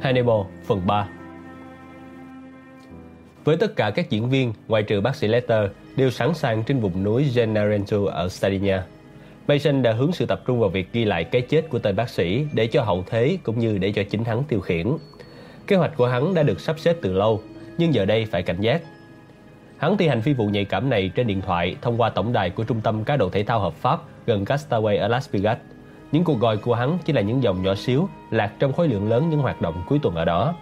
Hannibal phần 3 Với tất cả các diễn viên, ngoại trừ bác sĩ Letter, đều sẵn sàng trên vùng núi Gennarento ở Sardinia. Mason đã hướng sự tập trung vào việc ghi lại cái chết của tên bác sĩ để cho hậu thế cũng như để cho chính hắn tiêu khiển. Kế hoạch của hắn đã được sắp xếp từ lâu, nhưng giờ đây phải cảnh giác. Hắn thi hành phi vụ nhạy cảm này trên điện thoại thông qua tổng đài của trung tâm cá độ thể thao hợp pháp gần Castaway ở Las Vegas. Những cuộc gọi của hắn chỉ là những dòng nhỏ xíu lạc trong khối lượng lớn những hoạt động cuối tuần ở đó.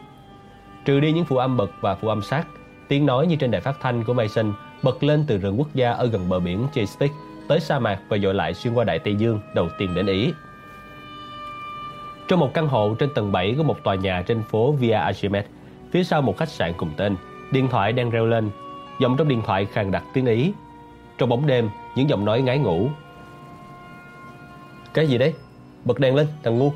Trừ đi những phụ âm bật và phụ âm sắc, tiếng nói như trên đài phát thanh của Mason bật lên từ rừng quốc gia ở gần bờ biển Chesapeake tới sa mạc và dội lại xuyên qua Đại Tây Dương đầu tiên đến Ý. Trong một căn hộ trên tầng 7 của một tòa nhà trên phố Via Archimedes, phía sau một khách sạn cùng tên, điện thoại đang reo lên. Giọng trong điện thoại khàn đặc tiếng Ý. Trong bóng đêm, những giọng nói ngái ngủ. Cái gì đấy? Bật đèn lên, thằng ngu.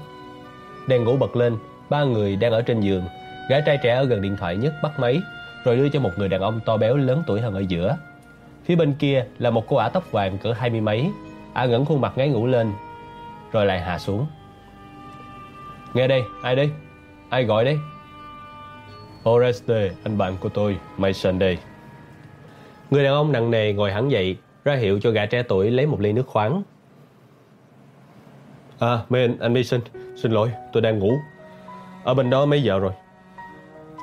Đèn ngủ bật lên, ba người đang ở trên giường. Gái trai trẻ ở gần điện thoại nhất bắt máy, rồi đưa cho một người đàn ông to béo lớn tuổi hơn ở giữa. Phía bên kia là một cô ả tóc vàng cỡ hai mươi mấy. Ả ngẩng khuôn mặt ngáy ngủ lên, rồi lại hạ xuống. Nghe đây, ai đây? Ai gọi đây? Oreste, anh bạn của tôi, Mason đây. Người đàn ông nặng nề ngồi hẳn dậy, ra hiệu cho gã trẻ tuổi lấy một ly nước khoáng. À, mấy anh Mason, xin lỗi, tôi đang ngủ. Ở bên đó mấy giờ rồi?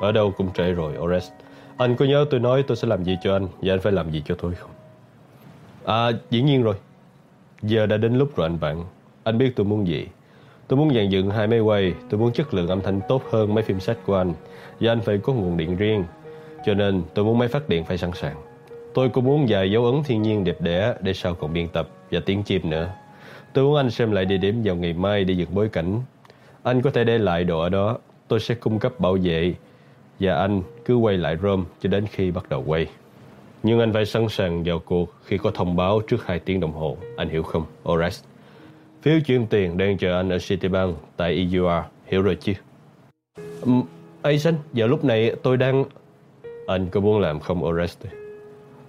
Ở đâu cũng trễ rồi, Orest Anh có nhớ tôi nói tôi sẽ làm gì cho anh và anh phải làm gì cho tôi không? À, dĩ nhiên rồi. Giờ đã đến lúc rồi anh bạn. Anh biết tôi muốn gì. Tôi muốn dàn dựng hai máy quay, tôi muốn chất lượng âm thanh tốt hơn mấy phim sách của anh và anh phải có nguồn điện riêng. Cho nên tôi muốn máy phát điện phải sẵn sàng. Tôi cũng muốn vài dấu ấn thiên nhiên đẹp đẽ để sau còn biên tập và tiếng chim nữa. Tôi muốn anh xem lại địa điểm vào ngày mai để dựng bối cảnh. Anh có thể để lại đồ ở đó. Tôi sẽ cung cấp bảo vệ và anh cứ quay lại Rome cho đến khi bắt đầu quay. Nhưng anh phải sẵn sàng vào cuộc khi có thông báo trước 2 tiếng đồng hồ. Anh hiểu không, Orest? Phiếu chuyển tiền đang chờ anh ở Citibank tại EUR. Hiểu rồi chứ? Um, Aizen, giờ lúc này tôi đang... Anh có muốn làm không, Orest?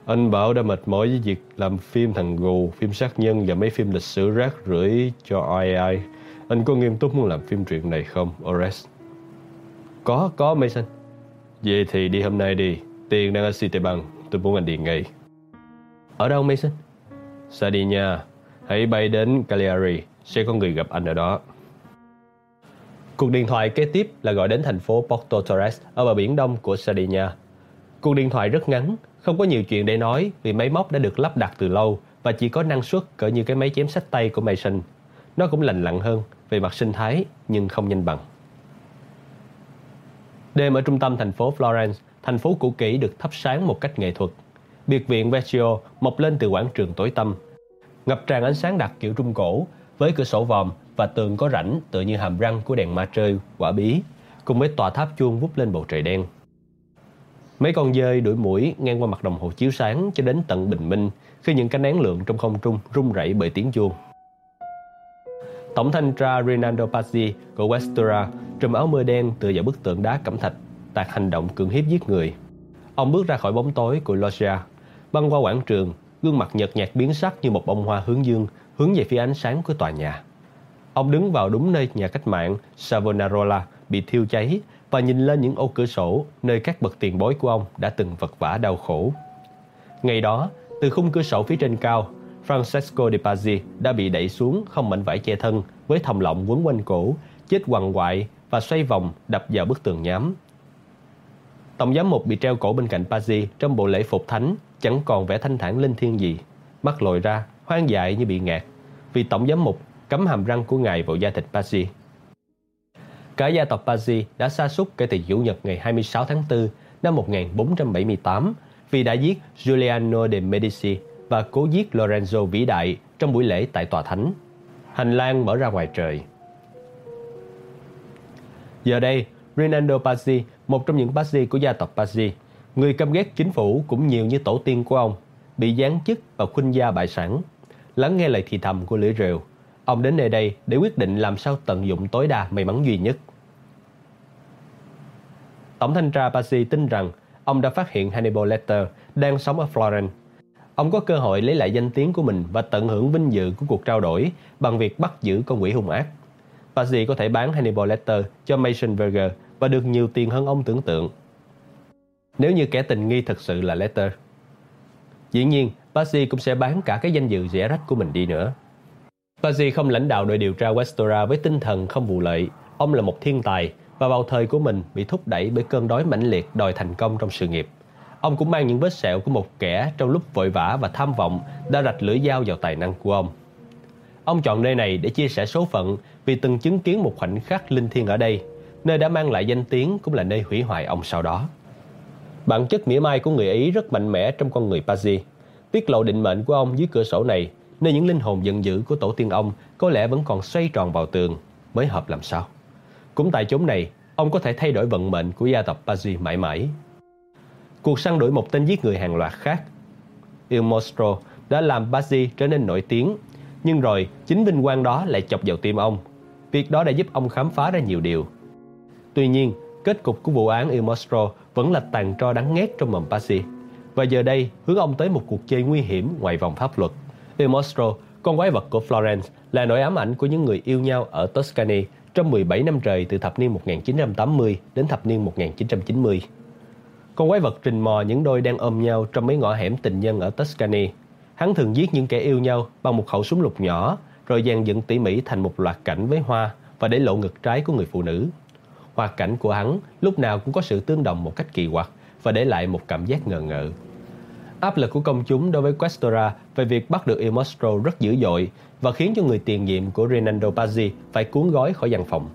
Anh bảo đã mệt mỏi với việc làm phim thằng gù, phim sát nhân và mấy phim lịch sử rác rưởi cho AI. ai. Anh có nghiêm túc muốn làm phim truyện này không, Orest? Có, có Mason. Vậy thì đi hôm nay đi. Tiền đang ở Citibank. Tôi muốn anh đi ngay. Ở đâu Mason? Sardinia. Hãy bay đến Cagliari. Sẽ có người gặp anh ở đó. Cuộc điện thoại kế tiếp là gọi đến thành phố Porto Torres ở bờ biển đông của Sardinia. Cuộc điện thoại rất ngắn, không có nhiều chuyện để nói vì máy móc đã được lắp đặt từ lâu và chỉ có năng suất cỡ như cái máy chém sách tay của Mason. Nó cũng lành lặn hơn về mặt sinh thái nhưng không nhanh bằng. Đêm ở trung tâm thành phố Florence, thành phố cũ kỹ được thắp sáng một cách nghệ thuật. Biệt viện Vecchio mọc lên từ quảng trường tối tăm, ngập tràn ánh sáng đặc kiểu Trung Cổ với cửa sổ vòm và tường có rãnh tựa như hàm răng của đèn ma trơi, quả bí, cùng với tòa tháp chuông vút lên bầu trời đen. Mấy con dơi đuổi mũi ngang qua mặt đồng hồ chiếu sáng cho đến tận bình minh khi những cái nén lượng trong không trung rung rẩy bởi tiếng chuông. Tổng thanh tra Rinaldo Pazzi của Westura trùm áo mưa đen tựa vào bức tượng đá cẩm thạch, tạc hành động cưỡng hiếp giết người. Ông bước ra khỏi bóng tối của Loggia, băng qua quảng trường, gương mặt nhợt nhạt biến sắc như một bông hoa hướng dương hướng về phía ánh sáng của tòa nhà. Ông đứng vào đúng nơi nhà cách mạng Savonarola bị thiêu cháy và nhìn lên những ô cửa sổ nơi các bậc tiền bối của ông đã từng vật vã đau khổ. Ngày đó, từ khung cửa sổ phía trên cao, Francesco de Pazzi đã bị đẩy xuống không mảnh vải che thân với thòng lọng quấn quanh cổ, chết quằn quại và xoay vòng đập vào bức tường nhám. Tổng giám mục bị treo cổ bên cạnh Pazzi trong bộ lễ phục thánh chẳng còn vẻ thanh thản linh thiêng gì. Mắt lồi ra, hoang dại như bị ngạt vì tổng giám mục cấm hàm răng của ngài vào da thịt Pazzi. Cả gia tộc Pazzi đã sa sút kể từ Chủ nhật ngày 26 tháng 4 năm 1478 vì đã giết Giuliano de Medici và cố giết Lorenzo vĩ đại trong buổi lễ tại tòa thánh. Hành lang mở ra ngoài trời. Giờ đây, Rinaldo Pazzi, một trong những Pazzi của gia tộc Pazzi, người căm ghét chính phủ cũng nhiều như tổ tiên của ông, bị giáng chức và khuynh gia bại sản. Lắng nghe lời thì thầm của lưỡi rều, ông đến nơi đây để quyết định làm sao tận dụng tối đa may mắn duy nhất. Tổng thanh tra Pasi tin rằng ông đã phát hiện Hannibal Lecter đang sống ở Florence. Ông có cơ hội lấy lại danh tiếng của mình và tận hưởng vinh dự của cuộc trao đổi bằng việc bắt giữ con quỷ hung ác. Pasi có thể bán Hannibal Lecter cho Mason Verger và được nhiều tiền hơn ông tưởng tượng. Nếu như kẻ tình nghi thật sự là Lecter, Dĩ nhiên, Pasi cũng sẽ bán cả cái danh dự rẻ rách của mình đi nữa. Pasi không lãnh đạo đội điều tra Westora với tinh thần không vụ lợi. Ông là một thiên tài và vào thời của mình bị thúc đẩy bởi cơn đói mãnh liệt đòi thành công trong sự nghiệp. Ông cũng mang những vết sẹo của một kẻ trong lúc vội vã và tham vọng đã rạch lưỡi dao vào tài năng của ông. Ông chọn nơi này để chia sẻ số phận vì từng chứng kiến một khoảnh khắc linh thiêng ở đây, nơi đã mang lại danh tiếng cũng là nơi hủy hoại ông sau đó. Bản chất mỉa mai của người ấy rất mạnh mẽ trong con người Pazzi. Tiết lộ định mệnh của ông dưới cửa sổ này, nơi những linh hồn giận dữ của tổ tiên ông có lẽ vẫn còn xoay tròn vào tường, mới hợp làm sao. Cũng tại chốn này, ông có thể thay đổi vận mệnh của gia tộc Pazzi mãi mãi. Cuộc săn đuổi một tên giết người hàng loạt khác, Il Mostro đã làm Pazzi trở nên nổi tiếng, nhưng rồi chính vinh quang đó lại chọc vào tim ông. Việc đó đã giúp ông khám phá ra nhiều điều. Tuy nhiên, kết cục của vụ án Il Mostro vẫn là tàn tro đắng ngét trong mầm Pazzi. Và giờ đây hướng ông tới một cuộc chơi nguy hiểm ngoài vòng pháp luật. Il Mostro, con quái vật của Florence, là nỗi ám ảnh của những người yêu nhau ở Tuscany trong 17 năm trời từ thập niên 1980 đến thập niên 1990. Con quái vật trình mò những đôi đang ôm nhau trong mấy ngõ hẻm tình nhân ở Tuscany. Hắn thường giết những kẻ yêu nhau bằng một khẩu súng lục nhỏ, rồi dàn dựng tỉ mỉ thành một loạt cảnh với hoa và để lộ ngực trái của người phụ nữ. Hoạt cảnh của hắn lúc nào cũng có sự tương đồng một cách kỳ quặc và để lại một cảm giác ngờ ngợ. Áp lực của công chúng đối với Questora về việc bắt được Il Mostro rất dữ dội và khiến cho người tiền nhiệm của Renando Pazzi phải cuốn gói khỏi văn phòng.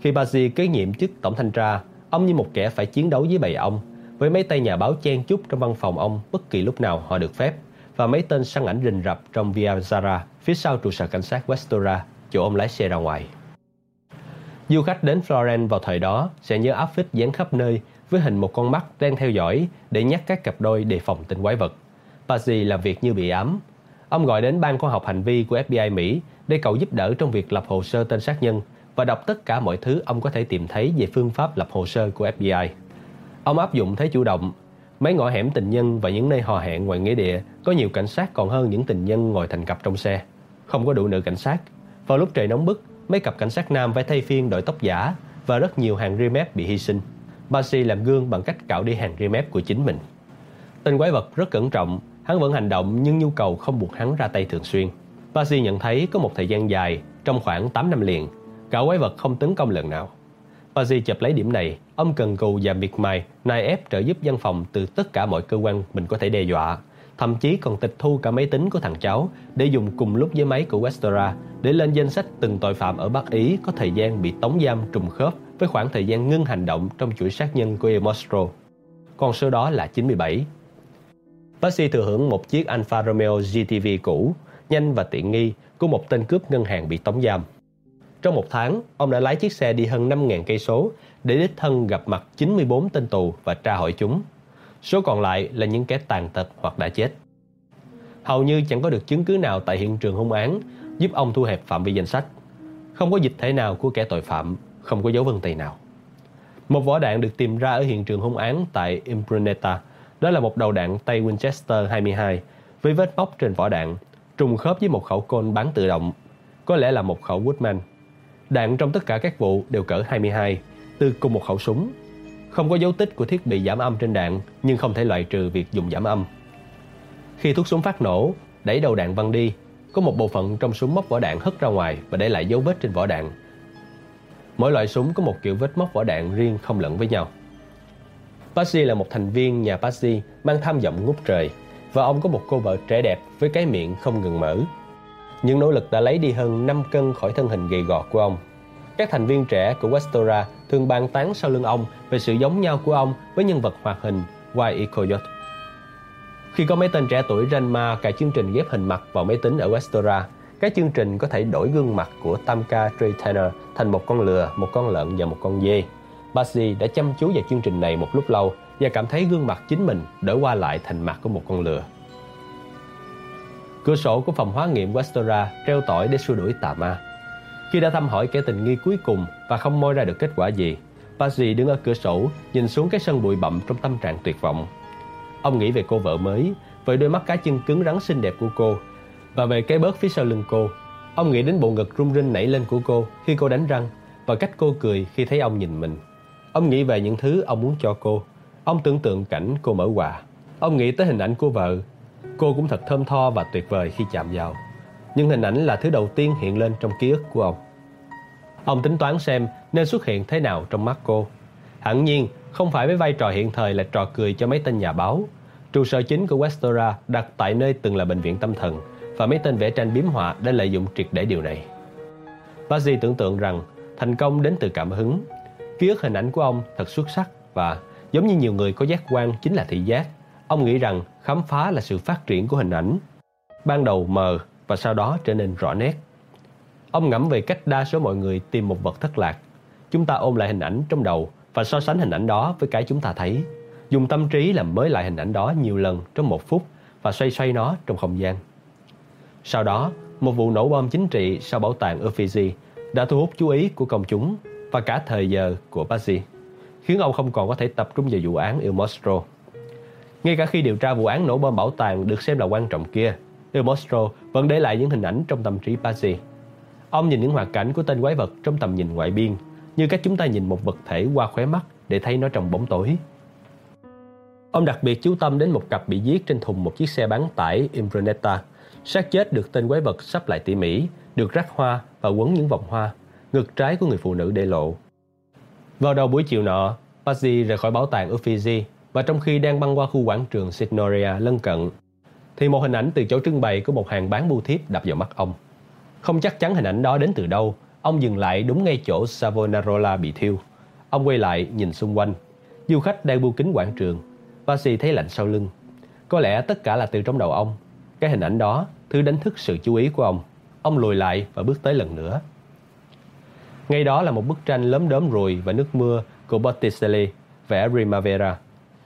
Khi Pazzi kế nhiệm chức tổng thanh tra, ông như một kẻ phải chiến đấu với bầy ông, với mấy tay nhà báo chen chúc trong văn phòng ông bất kỳ lúc nào họ được phép và mấy tên săn ảnh rình rập trong Via Zara phía sau trụ sở cảnh sát Questora, chỗ ông lái xe ra ngoài. Du khách đến Florence vào thời đó sẽ nhớ áp phích dán khắp nơi với hình một con mắt đang theo dõi để nhắc các cặp đôi đề phòng tên quái vật. Pazzi làm việc như bị ám. Ông gọi đến ban khoa học hành vi của FBI Mỹ để cầu giúp đỡ trong việc lập hồ sơ tên sát nhân và đọc tất cả mọi thứ ông có thể tìm thấy về phương pháp lập hồ sơ của FBI. Ông áp dụng thế chủ động. Mấy ngõ hẻm tình nhân và những nơi hò hẹn ngoài nghĩa địa có nhiều cảnh sát còn hơn những tình nhân ngồi thành cặp trong xe. Không có đủ nữ cảnh sát. Vào lúc trời nóng bức, mấy cặp cảnh sát nam phải thay phiên đội tóc giả và rất nhiều hàng ri mép bị hy sinh. Basi làm gương bằng cách cạo đi hàng ri mép của chính mình. Tên quái vật rất cẩn trọng, hắn vẫn hành động nhưng nhu cầu không buộc hắn ra tay thường xuyên. Basi nhận thấy có một thời gian dài, trong khoảng 8 năm liền, cả quái vật không tấn công lần nào. Basi chụp lấy điểm này, ông cần cù và miệt mài nài ép trợ giúp văn phòng từ tất cả mọi cơ quan mình có thể đe dọa thậm chí còn tịch thu cả máy tính của thằng cháu để dùng cùng lúc với máy của Westora để lên danh sách từng tội phạm ở Bắc Ý có thời gian bị tống giam trùng khớp với khoảng thời gian ngưng hành động trong chuỗi sát nhân của El Mostro. Con số đó là 97. Percy thừa hưởng một chiếc Alfa Romeo GTV cũ, nhanh và tiện nghi của một tên cướp ngân hàng bị tống giam. Trong một tháng, ông đã lái chiếc xe đi hơn 5.000 cây số để đích thân gặp mặt 94 tên tù và tra hỏi chúng số còn lại là những kẻ tàn tật hoặc đã chết. Hầu như chẳng có được chứng cứ nào tại hiện trường hung án giúp ông thu hẹp phạm vi danh sách. Không có dịch thể nào của kẻ tội phạm, không có dấu vân tay nào. Một vỏ đạn được tìm ra ở hiện trường hung án tại Impruneta. Đó là một đầu đạn tay Winchester 22 với vết móc trên vỏ đạn, trùng khớp với một khẩu côn bắn tự động, có lẽ là một khẩu Woodman. Đạn trong tất cả các vụ đều cỡ 22, từ cùng một khẩu súng không có dấu tích của thiết bị giảm âm trên đạn nhưng không thể loại trừ việc dùng giảm âm. Khi thuốc súng phát nổ, đẩy đầu đạn văng đi, có một bộ phận trong súng móc vỏ đạn hất ra ngoài và để lại dấu vết trên vỏ đạn. Mỗi loại súng có một kiểu vết móc vỏ đạn riêng không lẫn với nhau. Patsy là một thành viên nhà Patsy mang tham vọng ngút trời và ông có một cô vợ trẻ đẹp với cái miệng không ngừng mở. Những nỗ lực đã lấy đi hơn 5 cân khỏi thân hình gầy gò của ông các thành viên trẻ của Westora thường bàn tán sau lưng ông về sự giống nhau của ông với nhân vật hoạt hình Y.E. Coyote. Khi có mấy tên trẻ tuổi Ranma cài chương trình ghép hình mặt vào máy tính ở Westora, các chương trình có thể đổi gương mặt của Tamka Trey thành một con lừa, một con lợn và một con dê. Basi đã chăm chú vào chương trình này một lúc lâu và cảm thấy gương mặt chính mình đổi qua lại thành mặt của một con lừa. Cửa sổ của phòng hóa nghiệm Westora treo tỏi để xua đuổi tà ma. Khi đã thăm hỏi kẻ tình nghi cuối cùng và không moi ra được kết quả gì, Basi đứng ở cửa sổ nhìn xuống cái sân bụi bặm trong tâm trạng tuyệt vọng. Ông nghĩ về cô vợ mới, về đôi mắt cá chân cứng rắn xinh đẹp của cô và về cái bớt phía sau lưng cô. Ông nghĩ đến bộ ngực rung rinh nảy lên của cô khi cô đánh răng và cách cô cười khi thấy ông nhìn mình. Ông nghĩ về những thứ ông muốn cho cô. Ông tưởng tượng cảnh cô mở quà. Ông nghĩ tới hình ảnh của vợ. Cô cũng thật thơm tho và tuyệt vời khi chạm vào. Nhưng hình ảnh là thứ đầu tiên hiện lên trong ký ức của ông. Ông tính toán xem nên xuất hiện thế nào trong mắt cô. Hẳn nhiên, không phải với vai trò hiện thời là trò cười cho mấy tên nhà báo. Trụ sở chính của Westora đặt tại nơi từng là bệnh viện tâm thần và mấy tên vẽ tranh biếm họa đã lợi dụng triệt để điều này. Bazzi tưởng tượng rằng thành công đến từ cảm hứng. Ký ức hình ảnh của ông thật xuất sắc và giống như nhiều người có giác quan chính là thị giác. Ông nghĩ rằng khám phá là sự phát triển của hình ảnh. Ban đầu mờ và sau đó trở nên rõ nét. Ông ngẫm về cách đa số mọi người tìm một vật thất lạc. Chúng ta ôm lại hình ảnh trong đầu và so sánh hình ảnh đó với cái chúng ta thấy. Dùng tâm trí làm mới lại hình ảnh đó nhiều lần trong một phút và xoay xoay nó trong không gian. Sau đó, một vụ nổ bom chính trị sau bảo tàng Uffizi đã thu hút chú ý của công chúng và cả thời giờ của Bazzi, khiến ông không còn có thể tập trung vào vụ án Il Mostro. Ngay cả khi điều tra vụ án nổ bom bảo tàng được xem là quan trọng kia, Il Mostro vẫn để lại những hình ảnh trong tâm trí Bazzi. Ông nhìn những hoạt cảnh của tên quái vật trong tầm nhìn ngoại biên, như cách chúng ta nhìn một vật thể qua khóe mắt để thấy nó trong bóng tối. Ông đặc biệt chú tâm đến một cặp bị giết trên thùng một chiếc xe bán tải Impruneta xác chết được tên quái vật sắp lại tỉ mỉ, được rắc hoa và quấn những vòng hoa, ngực trái của người phụ nữ để lộ. Vào đầu buổi chiều nọ, Pazzi rời khỏi bảo tàng Uffizi và trong khi đang băng qua khu quảng trường Signoria lân cận, thì một hình ảnh từ chỗ trưng bày của một hàng bán bưu thiếp đập vào mắt ông. Không chắc chắn hình ảnh đó đến từ đâu, ông dừng lại đúng ngay chỗ Savonarola bị thiêu. Ông quay lại nhìn xung quanh. Du khách đang bu kính quảng trường. Pazzi thấy lạnh sau lưng. Có lẽ tất cả là từ trong đầu ông. Cái hình ảnh đó, thứ đánh thức sự chú ý của ông. Ông lùi lại và bước tới lần nữa. Ngay đó là một bức tranh lấm đốm ruồi và nước mưa của Botticelli, vẽ Primavera.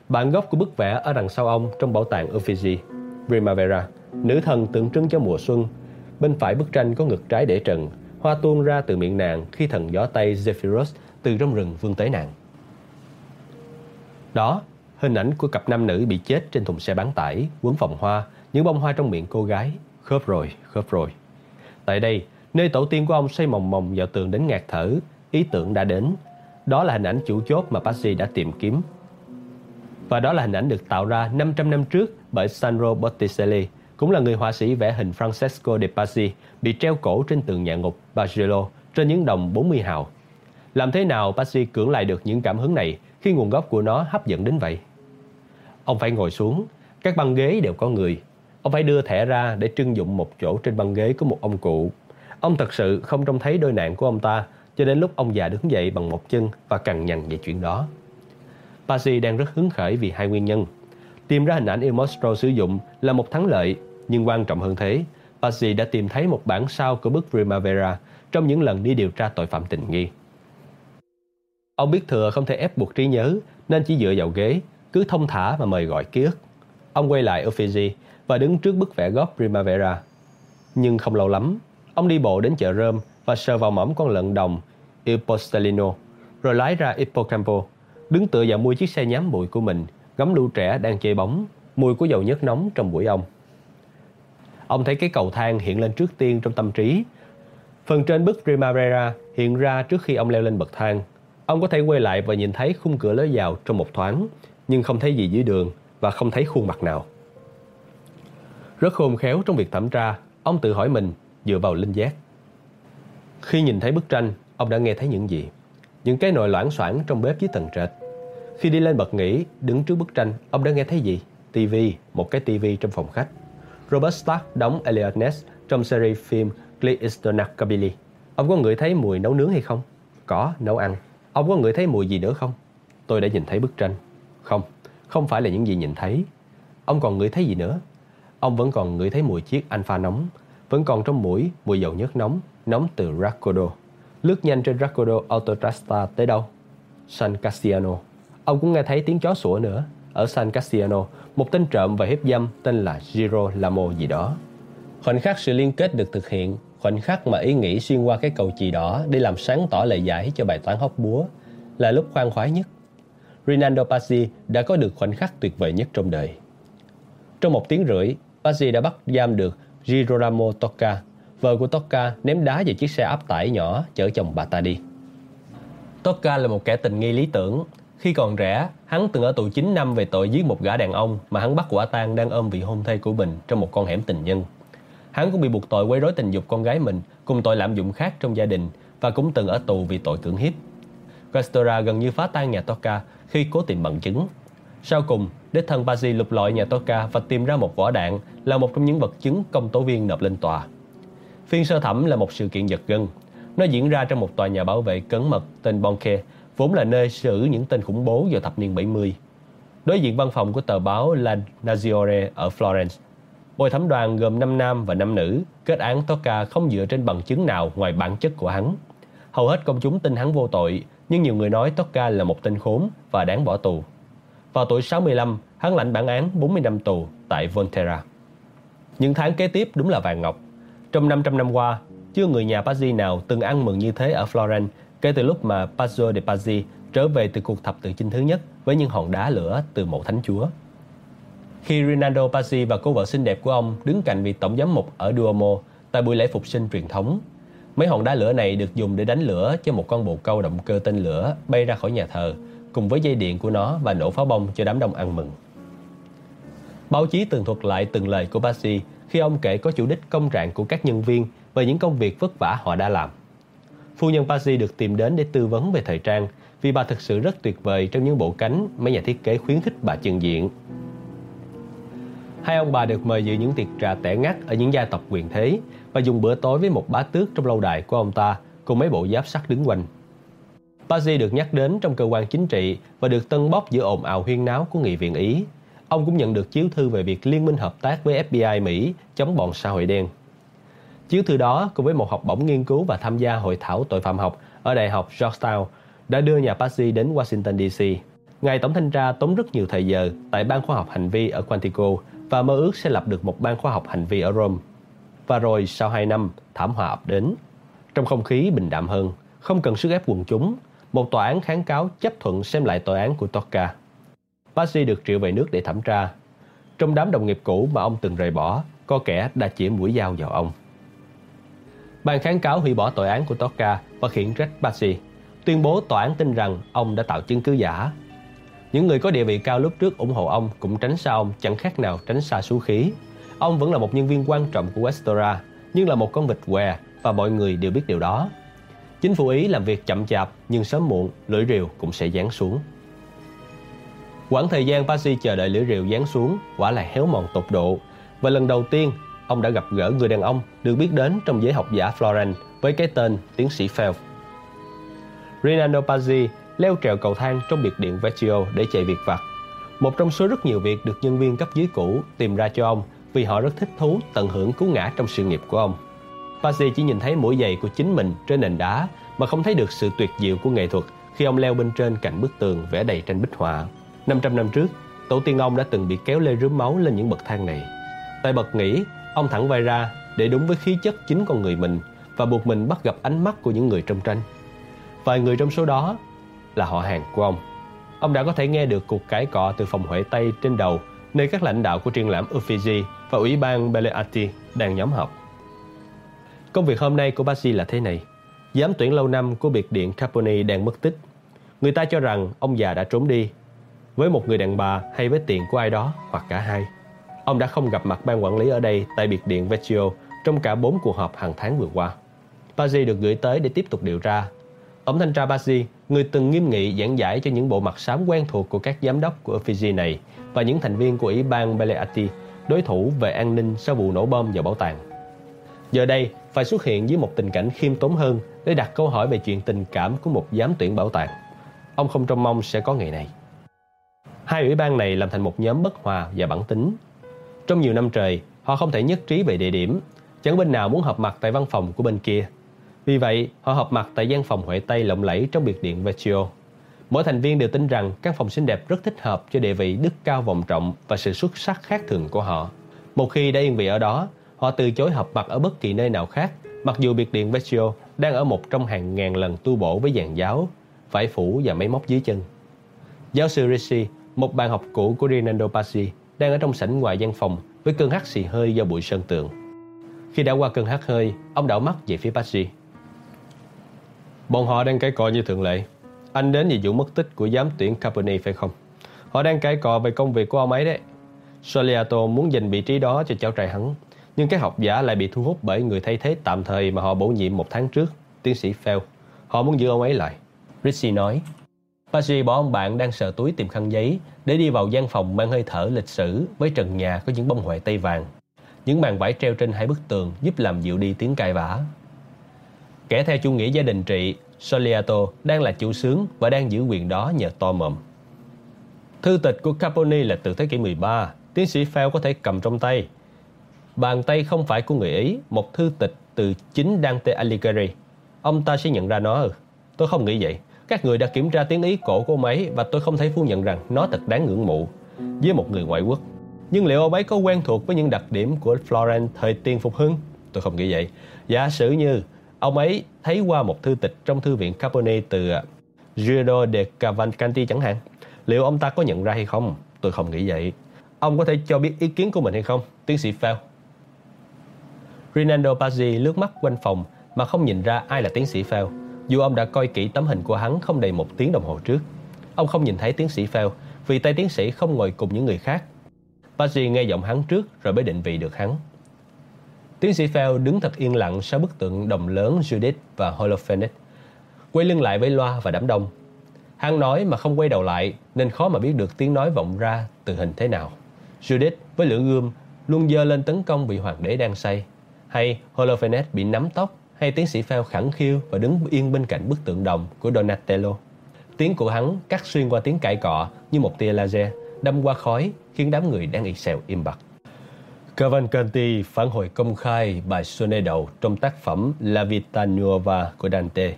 Bản gốc của bức vẽ ở đằng sau ông trong bảo tàng Uffizi. Primavera, nữ thần tượng trưng cho mùa xuân. Bên phải bức tranh có ngực trái để trần, hoa tuôn ra từ miệng nàng khi thần gió Tây Zephyrus từ trong rừng vươn tới nàng. Đó, hình ảnh của cặp nam nữ bị chết trên thùng xe bán tải, quấn vòng hoa, những bông hoa trong miệng cô gái. Khớp rồi, khớp rồi. Tại đây, nơi tổ tiên của ông xây mồng mồng vào tường đến ngạt thở, ý tưởng đã đến. Đó là hình ảnh chủ chốt mà Patsy đã tìm kiếm. Và đó là hình ảnh được tạo ra 500 năm trước bởi Sandro Botticelli, cũng là người họa sĩ vẽ hình Francesco de Pazzi bị treo cổ trên tường nhà ngục Bargello trên những đồng 40 hào. Làm thế nào Pazzi cưỡng lại được những cảm hứng này khi nguồn gốc của nó hấp dẫn đến vậy? Ông phải ngồi xuống, các băng ghế đều có người. Ông phải đưa thẻ ra để trưng dụng một chỗ trên băng ghế của một ông cụ. Ông thật sự không trông thấy đôi nạn của ông ta cho đến lúc ông già đứng dậy bằng một chân và cằn nhằn về chuyện đó. Pasi đang rất hứng khởi vì hai nguyên nhân. Tìm ra hình ảnh Il Mostro sử dụng là một thắng lợi, nhưng quan trọng hơn thế, Pasi đã tìm thấy một bản sao của bức Primavera trong những lần đi điều tra tội phạm tình nghi. Ông biết thừa không thể ép buộc trí nhớ nên chỉ dựa vào ghế, cứ thông thả mà mời gọi ký ức. Ông quay lại Uffizi và đứng trước bức vẽ gốc Primavera. Nhưng không lâu lắm, ông đi bộ đến chợ Rome và sờ vào mỏm con lợn đồng Il rồi lái ra Ippocampo, đứng tựa vào mui chiếc xe nhám bụi của mình, ngắm lũ trẻ đang chơi bóng, mùi của dầu nhớt nóng trong buổi ông. Ông thấy cái cầu thang hiện lên trước tiên trong tâm trí. Phần trên bức Primavera hiện ra trước khi ông leo lên bậc thang. Ông có thể quay lại và nhìn thấy khung cửa lối vào trong một thoáng, nhưng không thấy gì dưới đường và không thấy khuôn mặt nào. Rất khôn khéo trong việc thẩm tra, ông tự hỏi mình dựa vào linh giác. Khi nhìn thấy bức tranh, ông đã nghe thấy những gì? Những cái nồi loãng xoảng trong bếp dưới tầng trệt. Khi đi lên bậc nghỉ, đứng trước bức tranh, ông đã nghe thấy gì? Tivi, một cái tivi trong phòng khách. Robert Stark đóng Elliot Ness trong series phim Clint Eastwood Ông có ngửi thấy mùi nấu nướng hay không? Có, nấu ăn. Ông có ngửi thấy mùi gì nữa không? Tôi đã nhìn thấy bức tranh. Không, không phải là những gì nhìn thấy. Ông còn ngửi thấy gì nữa? Ông vẫn còn ngửi thấy mùi chiếc alpha nóng, vẫn còn trong mũi mùi dầu nhớt nóng, nóng từ raccordo Lướt nhanh trên raccordo Autostrada tới đâu? San Cassiano. Ông cũng nghe thấy tiếng chó sủa nữa. Ở San Cassiano, một tên trộm và hiếp dâm tên là Giro Lamo gì đó. Khoảnh khắc sự liên kết được thực hiện, khoảnh khắc mà ý nghĩ xuyên qua cái cầu chì đỏ để làm sáng tỏ lời giải cho bài toán hóc búa là lúc khoan khoái nhất. Rinaldo Pazzi đã có được khoảnh khắc tuyệt vời nhất trong đời. Trong một tiếng rưỡi, Pazzi đã bắt giam được Girolamo Tocca, vợ của Tocca ném đá vào chiếc xe áp tải nhỏ chở chồng bà ta đi. Tocca là một kẻ tình nghi lý tưởng. Khi còn trẻ, hắn từng ở tù 9 năm về tội giết một gã đàn ông mà hắn bắt quả tang đang ôm vị hôn thê của mình trong một con hẻm tình nhân. Hắn cũng bị buộc tội quấy rối tình dục con gái mình cùng tội lạm dụng khác trong gia đình và cũng từng ở tù vì tội cưỡng hiếp. Castora gần như phá tan nhà Toka khi cố tìm bằng chứng. Sau cùng, đích thân Pazzi lục lọi nhà Toka và tìm ra một vỏ đạn là một trong những vật chứng công tố viên nộp lên tòa. Phiên sơ thẩm là một sự kiện giật gân. Nó diễn ra trong một tòa nhà bảo vệ cấn mật tên Bonke, vốn là nơi xử những tên khủng bố vào thập niên 70. Đối diện văn phòng của tờ báo La Nazione ở Florence. Bồi thẩm đoàn gồm 5 nam và 5 nữ, kết án Toka không dựa trên bằng chứng nào ngoài bản chất của hắn. Hầu hết công chúng tin hắn vô tội, nhưng nhiều người nói Tosca là một tên khốn và đáng bỏ tù. Vào tuổi 65, hắn lãnh bản án 40 năm tù tại Volterra. Những tháng kế tiếp đúng là vàng ngọc. Trong 500 năm qua, chưa người nhà Pazzi nào từng ăn mừng như thế ở Florence kể từ lúc mà Pazzo de Pazzi trở về từ cuộc thập tự chinh thứ nhất với những hòn đá lửa từ mộ thánh chúa. Khi Rinaldo Pazzi và cô vợ xinh đẹp của ông đứng cạnh vị tổng giám mục ở Duomo tại buổi lễ phục sinh truyền thống, mấy hòn đá lửa này được dùng để đánh lửa cho một con bồ câu động cơ tên lửa bay ra khỏi nhà thờ, cùng với dây điện của nó và nổ pháo bông cho đám đông ăn mừng. Báo chí tường thuật lại từng lời của Pazzi khi ông kể có chủ đích công trạng của các nhân viên về những công việc vất vả họ đã làm. Phu nhân Pasi được tìm đến để tư vấn về thời trang vì bà thực sự rất tuyệt vời trong những bộ cánh mấy nhà thiết kế khuyến khích bà trình diện. Hai ông bà được mời dự những tiệc trà tẻ ngắt ở những gia tộc quyền thế và dùng bữa tối với một bá tước trong lâu đài của ông ta cùng mấy bộ giáp sắt đứng quanh. Pazzi được nhắc đến trong cơ quan chính trị và được tân bốc giữa ồn ào huyên náo của nghị viện Ý. Ông cũng nhận được chiếu thư về việc liên minh hợp tác với FBI Mỹ chống bọn xã hội đen. Chiếu thư đó cùng với một học bổng nghiên cứu và tham gia hội thảo tội phạm học ở Đại học Georgetown đã đưa nhà Pazzi đến Washington DC. Ngài Tổng thanh tra tốn rất nhiều thời giờ tại Ban khoa học hành vi ở Quantico và mơ ước sẽ lập được một ban khoa học hành vi ở Rome. Và rồi sau 2 năm, thảm họa ập đến. Trong không khí bình đạm hơn, không cần sức ép quần chúng, một tòa án kháng cáo chấp thuận xem lại tòa án của Toka Pazzi được triệu về nước để thẩm tra. Trong đám đồng nghiệp cũ mà ông từng rời bỏ, có kẻ đã chỉ mũi dao vào ông. Ban kháng cáo hủy bỏ tội án của Toka và khiển trách Pazzi, tuyên bố tòa án tin rằng ông đã tạo chứng cứ giả. Những người có địa vị cao lúc trước ủng hộ ông cũng tránh xa ông chẳng khác nào tránh xa số khí. Ông vẫn là một nhân viên quan trọng của Westora, nhưng là một con vịt què và mọi người đều biết điều đó. Chính phủ Ý làm việc chậm chạp nhưng sớm muộn lưỡi rìu cũng sẽ giáng xuống. Quãng thời gian Pasi chờ đợi lưỡi rìu giáng xuống quả là héo mòn tột độ và lần đầu tiên ông đã gặp gỡ người đàn ông được biết đến trong giới học giả Florence với cái tên tiến sĩ Phelps. Rinaldo Pazzi leo trèo cầu thang trong biệt điện Vecchio để chạy việc vặt. Một trong số rất nhiều việc được nhân viên cấp dưới cũ tìm ra cho ông vì họ rất thích thú tận hưởng cú ngã trong sự nghiệp của ông. Pazzi chỉ nhìn thấy mũi giày của chính mình trên nền đá mà không thấy được sự tuyệt diệu của nghệ thuật khi ông leo bên trên cạnh bức tường vẽ đầy tranh bích họa. 500 năm trước, tổ tiên ông đã từng bị kéo lê rướm máu lên những bậc thang này. Tại bậc nghỉ, ông thẳng vai ra để đúng với khí chất chính con người mình và buộc mình bắt gặp ánh mắt của những người trong tranh. Vài người trong số đó là họ hàng của ông. Ông đã có thể nghe được cuộc cãi cọ từ phòng Huệ Tây trên đầu nơi các lãnh đạo của triển lãm Uffizi và Ủy ban Beleati đang nhóm họp. Công việc hôm nay của Bassi là thế này. Giám tuyển lâu năm của biệt điện Caponi đang mất tích. Người ta cho rằng ông già đã trốn đi, với một người đàn bà hay với tiền của ai đó hoặc cả hai. Ông đã không gặp mặt ban quản lý ở đây tại biệt điện Vecchio trong cả bốn cuộc họp hàng tháng vừa qua. Pazzi được gửi tới để tiếp tục điều tra. Ông thanh tra Basi, người từng nghiêm nghị giảng giải cho những bộ mặt xám quen thuộc của các giám đốc của Fiji này và những thành viên của Ủy ban Beleati, đối thủ về an ninh sau vụ nổ bom vào bảo tàng. Giờ đây, phải xuất hiện với một tình cảnh khiêm tốn hơn để đặt câu hỏi về chuyện tình cảm của một giám tuyển bảo tàng. Ông không trông mong sẽ có ngày này. Hai ủy ban này làm thành một nhóm bất hòa và bản tính. Trong nhiều năm trời, họ không thể nhất trí về địa điểm, chẳng bên nào muốn họp mặt tại văn phòng của bên kia. Vì vậy, họ họp mặt tại gian phòng Huệ Tây lộng lẫy trong biệt điện Vecchio. Mỗi thành viên đều tin rằng căn phòng xinh đẹp rất thích hợp cho địa vị đức cao vọng trọng và sự xuất sắc khác thường của họ. Một khi đã yên vị ở đó, họ từ chối họp mặt ở bất kỳ nơi nào khác, mặc dù biệt điện Vecchio đang ở một trong hàng ngàn lần tu bổ với dàn giáo, vải phủ và máy móc dưới chân. Giáo sư Ricci, một bạn học cũ của Rinaldo Pazzi, đang ở trong sảnh ngoài gian phòng với cơn hắt xì hơi do bụi sơn tường. Khi đã qua cơn hắt hơi, ông đảo mắt về phía Pazzi. Bọn họ đang cãi cọ như thường lệ. Anh đến vì vụ mất tích của giám tuyển Caponi phải không? Họ đang cãi cọ về công việc của ông ấy đấy. Soliato muốn giành vị trí đó cho cháu trai hắn. Nhưng cái học giả lại bị thu hút bởi người thay thế tạm thời mà họ bổ nhiệm một tháng trước, tiến sĩ Fell. Họ muốn giữ ông ấy lại. Ritchie nói. Patsy bỏ ông bạn đang sờ túi tìm khăn giấy để đi vào gian phòng mang hơi thở lịch sử với trần nhà có những bông huệ tây vàng. Những màn vải treo trên hai bức tường giúp làm dịu đi tiếng cãi vã. Kẻ theo chủ nghĩa gia đình trị, Soliato đang là chủ sướng và đang giữ quyền đó nhờ to mồm. Thư tịch của Caponi là từ thế kỷ 13, tiến sĩ Fell có thể cầm trong tay. Bàn tay không phải của người Ý, một thư tịch từ chính Dante Alighieri. Ông ta sẽ nhận ra nó ừ. Tôi không nghĩ vậy. Các người đã kiểm tra tiếng Ý cổ của ông ấy và tôi không thể phủ nhận rằng nó thật đáng ngưỡng mộ với một người ngoại quốc. Nhưng liệu ông ấy có quen thuộc với những đặc điểm của Florence thời tiên phục hưng? Tôi không nghĩ vậy. Giả sử như ông ấy thấy qua một thư tịch trong thư viện Capone từ à, Giudo de Cavalcanti chẳng hạn. Liệu ông ta có nhận ra hay không? Tôi không nghĩ vậy. Ông có thể cho biết ý kiến của mình hay không, tiến sĩ Fell? Rinaldo Pazzi lướt mắt quanh phòng mà không nhìn ra ai là tiến sĩ Fell, dù ông đã coi kỹ tấm hình của hắn không đầy một tiếng đồng hồ trước. Ông không nhìn thấy tiến sĩ Fell vì tay tiến sĩ không ngồi cùng những người khác. Pazzi nghe giọng hắn trước rồi mới định vị được hắn. Tiến sĩ Fell đứng thật yên lặng sau bức tượng đồng lớn Judith và Holofernes, quay lưng lại với loa và đám đông. Hắn nói mà không quay đầu lại nên khó mà biết được tiếng nói vọng ra từ hình thế nào. Judith với lửa gươm luôn dơ lên tấn công vị hoàng đế đang say, hay Holofernes bị nắm tóc, hay tiến sĩ Fell khẳng khiêu và đứng yên bên cạnh bức tượng đồng của Donatello. Tiếng của hắn cắt xuyên qua tiếng cãi cọ như một tia laser, đâm qua khói khiến đám người đang ị xèo im bặt. Cavalcanti phản hồi công khai bài sonnet đầu trong tác phẩm La Vita Nuova của Dante.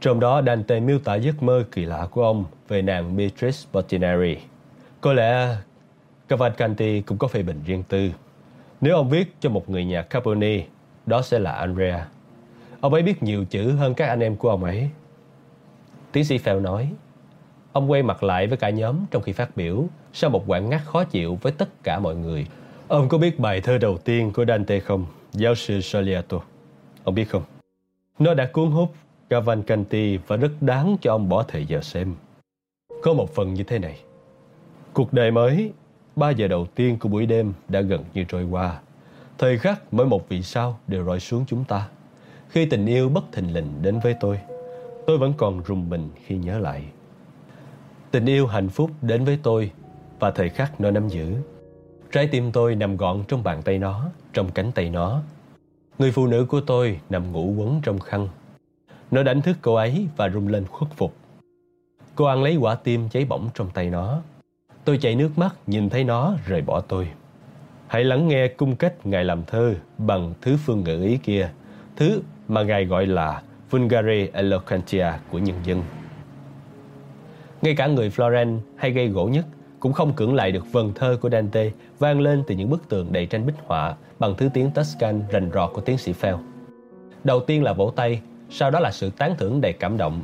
Trong đó Dante miêu tả giấc mơ kỳ lạ của ông về nàng Beatrice Bottinari. Có lẽ Cavalcanti cũng có phê bình riêng tư. Nếu ông viết cho một người nhà Caponi, đó sẽ là Andrea. Ông ấy biết nhiều chữ hơn các anh em của ông ấy. Tiến sĩ Phèo nói, ông quay mặt lại với cả nhóm trong khi phát biểu sau một quãng ngắt khó chịu với tất cả mọi người. Ông có biết bài thơ đầu tiên của Dante không? Giáo sư Soliato. Ông biết không? Nó đã cuốn hút Cavalcanti và rất đáng cho ông bỏ thời giờ xem. Có một phần như thế này. Cuộc đời mới, ba giờ đầu tiên của buổi đêm đã gần như trôi qua. Thời khắc mỗi một vị sao đều rọi xuống chúng ta. Khi tình yêu bất thình lình đến với tôi, tôi vẫn còn rùng mình khi nhớ lại. Tình yêu hạnh phúc đến với tôi và thời khắc nó nắm giữ. Trái tim tôi nằm gọn trong bàn tay nó, trong cánh tay nó. Người phụ nữ của tôi nằm ngủ quấn trong khăn. Nó đánh thức cô ấy và rung lên khuất phục. Cô ăn lấy quả tim cháy bỏng trong tay nó. Tôi chảy nước mắt nhìn thấy nó rời bỏ tôi. Hãy lắng nghe cung cách Ngài làm thơ bằng thứ phương ngữ ý kia, thứ mà Ngài gọi là Vulgare Eloquentia của nhân dân. Ngay cả người Florence hay gây gỗ nhất cũng không cưỡng lại được vần thơ của Dante vang lên từ những bức tường đầy tranh bích họa bằng thứ tiếng Tuscan rành rọt của tiến sĩ Fell. Đầu tiên là vỗ tay, sau đó là sự tán thưởng đầy cảm động.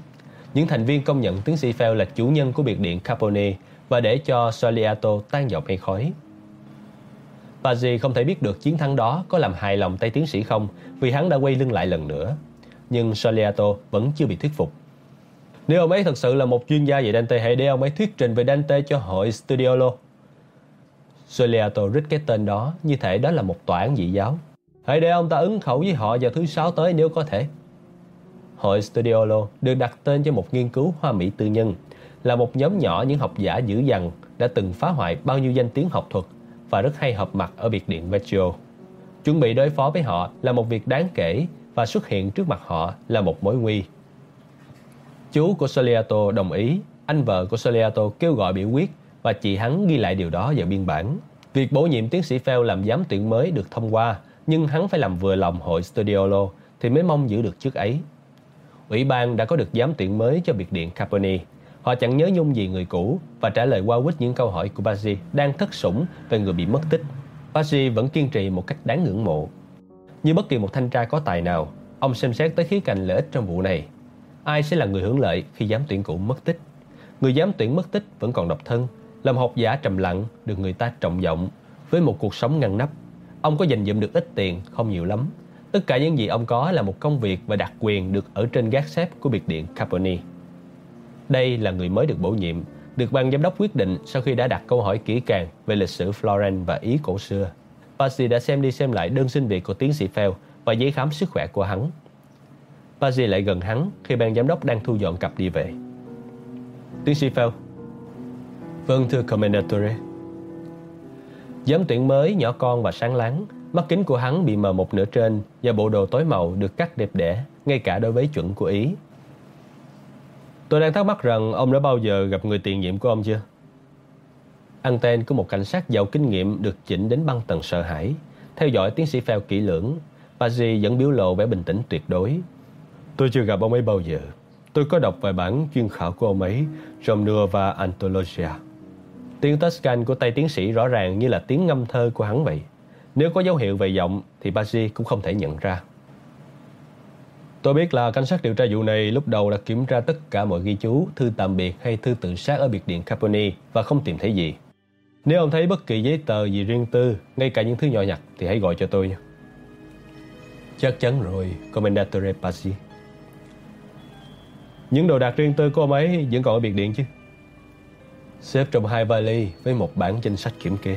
Những thành viên công nhận tiến sĩ Fell là chủ nhân của biệt điện Capone và để cho Soliato tan dọc hay khói. Pazzi không thể biết được chiến thắng đó có làm hài lòng tay tiến sĩ không vì hắn đã quay lưng lại lần nữa. Nhưng Soliato vẫn chưa bị thuyết phục. Nếu ông ấy thật sự là một chuyên gia về Dante, hãy để ông ấy thuyết trình về Dante cho hội Studiolo. Soliato rít cái tên đó như thể đó là một tòa án dị giáo. Hãy để ông ta ứng khẩu với họ vào thứ sáu tới nếu có thể. Hội Studiolo được đặt tên cho một nghiên cứu hoa mỹ tư nhân, là một nhóm nhỏ những học giả dữ dằn đã từng phá hoại bao nhiêu danh tiếng học thuật và rất hay hợp mặt ở biệt điện Vecchio. Chuẩn bị đối phó với họ là một việc đáng kể và xuất hiện trước mặt họ là một mối nguy. Chú của Soliato đồng ý, anh vợ của Soliato kêu gọi biểu quyết và chị hắn ghi lại điều đó vào biên bản. Việc bổ nhiệm tiến sĩ Fell làm giám tuyển mới được thông qua, nhưng hắn phải làm vừa lòng hội Studiolo thì mới mong giữ được chức ấy. Ủy ban đã có được giám tuyển mới cho biệt điện Caponi. Họ chẳng nhớ nhung gì người cũ và trả lời qua quýt những câu hỏi của Bazzi đang thất sủng về người bị mất tích. Bazzi vẫn kiên trì một cách đáng ngưỡng mộ. Như bất kỳ một thanh tra có tài nào, ông xem xét tới khía cạnh lợi ích trong vụ này. Ai sẽ là người hưởng lợi khi giám tuyển cũ mất tích? Người giám tuyển mất tích vẫn còn độc thân, làm học giả trầm lặng được người ta trọng vọng với một cuộc sống ngăn nắp. Ông có dành dụm được ít tiền, không nhiều lắm. Tất cả những gì ông có là một công việc và đặc quyền được ở trên gác xếp của biệt điện Caponi. Đây là người mới được bổ nhiệm, được ban giám đốc quyết định sau khi đã đặt câu hỏi kỹ càng về lịch sử Florence và Ý cổ xưa. Pasi đã xem đi xem lại đơn xin việc của tiến sĩ Fell và giấy khám sức khỏe của hắn. Pazzi lại gần hắn khi ban giám đốc đang thu dọn cặp đi về. Tiến sĩ Fell. Vâng thưa Commendatore. Giám tuyển mới nhỏ con và sáng láng, mắt kính của hắn bị mờ một nửa trên và bộ đồ tối màu được cắt đẹp đẽ, ngay cả đối với chuẩn của Ý. Tôi đang thắc mắc rằng ông đã bao giờ gặp người tiền nhiệm của ông chưa? Anten của một cảnh sát giàu kinh nghiệm được chỉnh đến băng tầng sợ hãi. Theo dõi tiến sĩ Phèo kỹ lưỡng, Pazi vẫn biểu lộ vẻ bình tĩnh tuyệt đối. Tôi chưa gặp ông ấy bao giờ. Tôi có đọc vài bản chuyên khảo của ông ấy Romnua và Antologia. Tiếng Tuscan của tay tiến sĩ rõ ràng như là tiếng ngâm thơ của hắn vậy. Nếu có dấu hiệu về giọng thì Baji cũng không thể nhận ra. Tôi biết là cảnh sát điều tra vụ này lúc đầu đã kiểm tra tất cả mọi ghi chú, thư tạm biệt hay thư tự sát ở biệt điện Caponi và không tìm thấy gì. Nếu ông thấy bất kỳ giấy tờ gì riêng tư, ngay cả những thứ nhỏ nhặt thì hãy gọi cho tôi nha. Chắc chắn rồi, Commendatore Pazzi. Những đồ đạc riêng tư của ông ấy vẫn còn ở biệt điện chứ? Xếp trong hai vali với một bản danh sách kiểm kê.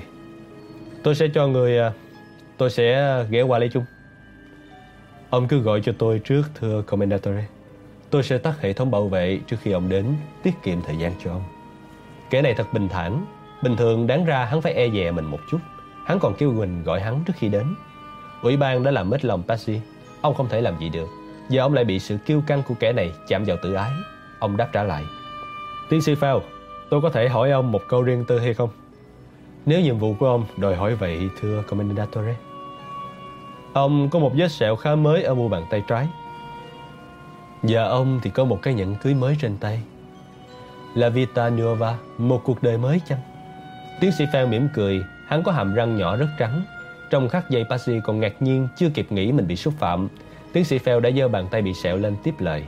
Tôi sẽ cho người... À, tôi sẽ ghé qua lấy chung. Ông cứ gọi cho tôi trước thưa Commendatore. Tôi sẽ tắt hệ thống bảo vệ trước khi ông đến, tiết kiệm thời gian cho ông. Kẻ này thật bình thản, bình thường đáng ra hắn phải e dè mình một chút. Hắn còn kêu Quỳnh gọi hắn trước khi đến. Ủy ban đã làm mất lòng Patsy, ông không thể làm gì được. Giờ ông lại bị sự kiêu căng của kẻ này chạm vào tự ái. Ông đáp trả lại. Tiến sĩ Phao, tôi có thể hỏi ông một câu riêng tư hay không? Nếu nhiệm vụ của ông đòi hỏi vậy thưa Commendatore. Ông có một vết sẹo khá mới ở mu bàn tay trái. Và ông thì có một cái nhẫn cưới mới trên tay. La Vita Nuova, một cuộc đời mới chăng? Tiến sĩ Phan mỉm cười, hắn có hàm răng nhỏ rất trắng. Trong khắc giây Pasi còn ngạc nhiên chưa kịp nghĩ mình bị xúc phạm. Tiến sĩ Phèo đã giơ bàn tay bị sẹo lên tiếp lời.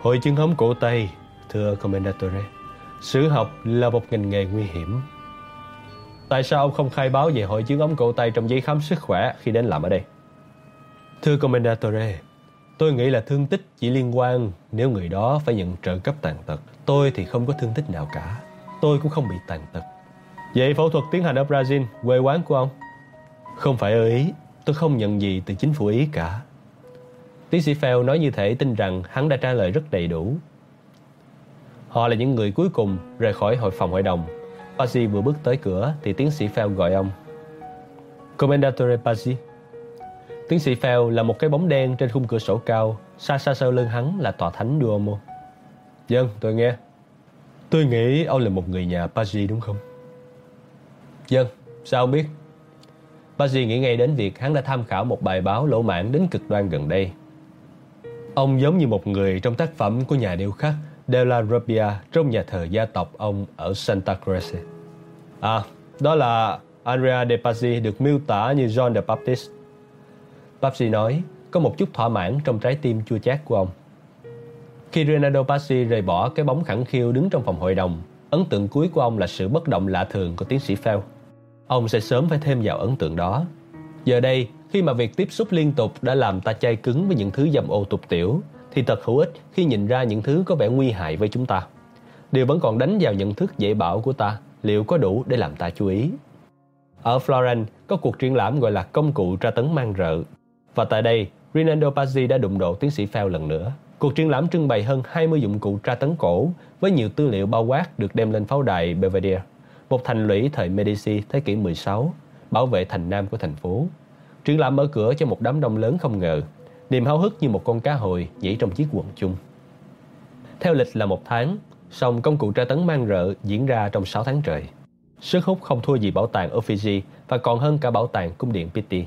Hội chứng hống cổ tay, thưa Commendatore, sử học là một ngành nghề nguy hiểm. Tại sao ông không khai báo về hội chứng ống cổ tay trong giấy khám sức khỏe khi đến làm ở đây? Thưa Commendatore, tôi nghĩ là thương tích chỉ liên quan nếu người đó phải nhận trợ cấp tàn tật. Tôi thì không có thương tích nào cả. Tôi cũng không bị tàn tật. Vậy phẫu thuật tiến hành ở Brazil, quê quán của ông? Không phải ở Ý, tôi không nhận gì từ chính phủ Ý cả. Tiến sĩ Phèo nói như thể tin rằng hắn đã trả lời rất đầy đủ. Họ là những người cuối cùng rời khỏi hội phòng hội đồng Pazzi vừa bước tới cửa thì tiến sĩ Phèo gọi ông. Commendatore Pazzi. Tiến sĩ Phèo là một cái bóng đen trên khung cửa sổ cao, xa xa sau lưng hắn là tòa thánh Duomo. Dân, tôi nghe. Tôi nghĩ ông là một người nhà Pazzi đúng không? Dân, sao ông biết? Pazzi nghĩ ngay đến việc hắn đã tham khảo một bài báo lỗ mãn đến cực đoan gần đây. Ông giống như một người trong tác phẩm của nhà điêu khắc Della Robbia trong nhà thờ gia tộc ông ở Santa Croce. À, đó là Andrea de Pazzi được miêu tả như John the Baptist. Pazzi nói, có một chút thỏa mãn trong trái tim chua chát của ông. Khi Renato Pazzi rời bỏ cái bóng khẳng khiu đứng trong phòng hội đồng, ấn tượng cuối của ông là sự bất động lạ thường của tiến sĩ Fell. Ông sẽ sớm phải thêm vào ấn tượng đó. Giờ đây, khi mà việc tiếp xúc liên tục đã làm ta chai cứng với những thứ dầm ô tục tiểu, thì thật hữu ích khi nhìn ra những thứ có vẻ nguy hại với chúng ta. Điều vẫn còn đánh vào nhận thức dễ bảo của ta liệu có đủ để làm ta chú ý. Ở Florence có cuộc triển lãm gọi là công cụ tra tấn mang rợ. Và tại đây, Rinaldo Pazzi đã đụng độ tiến sĩ Fell lần nữa. Cuộc triển lãm trưng bày hơn 20 dụng cụ tra tấn cổ với nhiều tư liệu bao quát được đem lên pháo đài Belvedere, một thành lũy thời Medici thế kỷ 16, bảo vệ thành nam của thành phố. Triển lãm mở cửa cho một đám đông lớn không ngờ niềm háo hức như một con cá hồi nhảy trong chiếc quần chung. Theo lịch là một tháng, song công cụ tra tấn mang rợ diễn ra trong 6 tháng trời. Sức hút không thua gì bảo tàng Uffizi và còn hơn cả bảo tàng cung điện Pitti.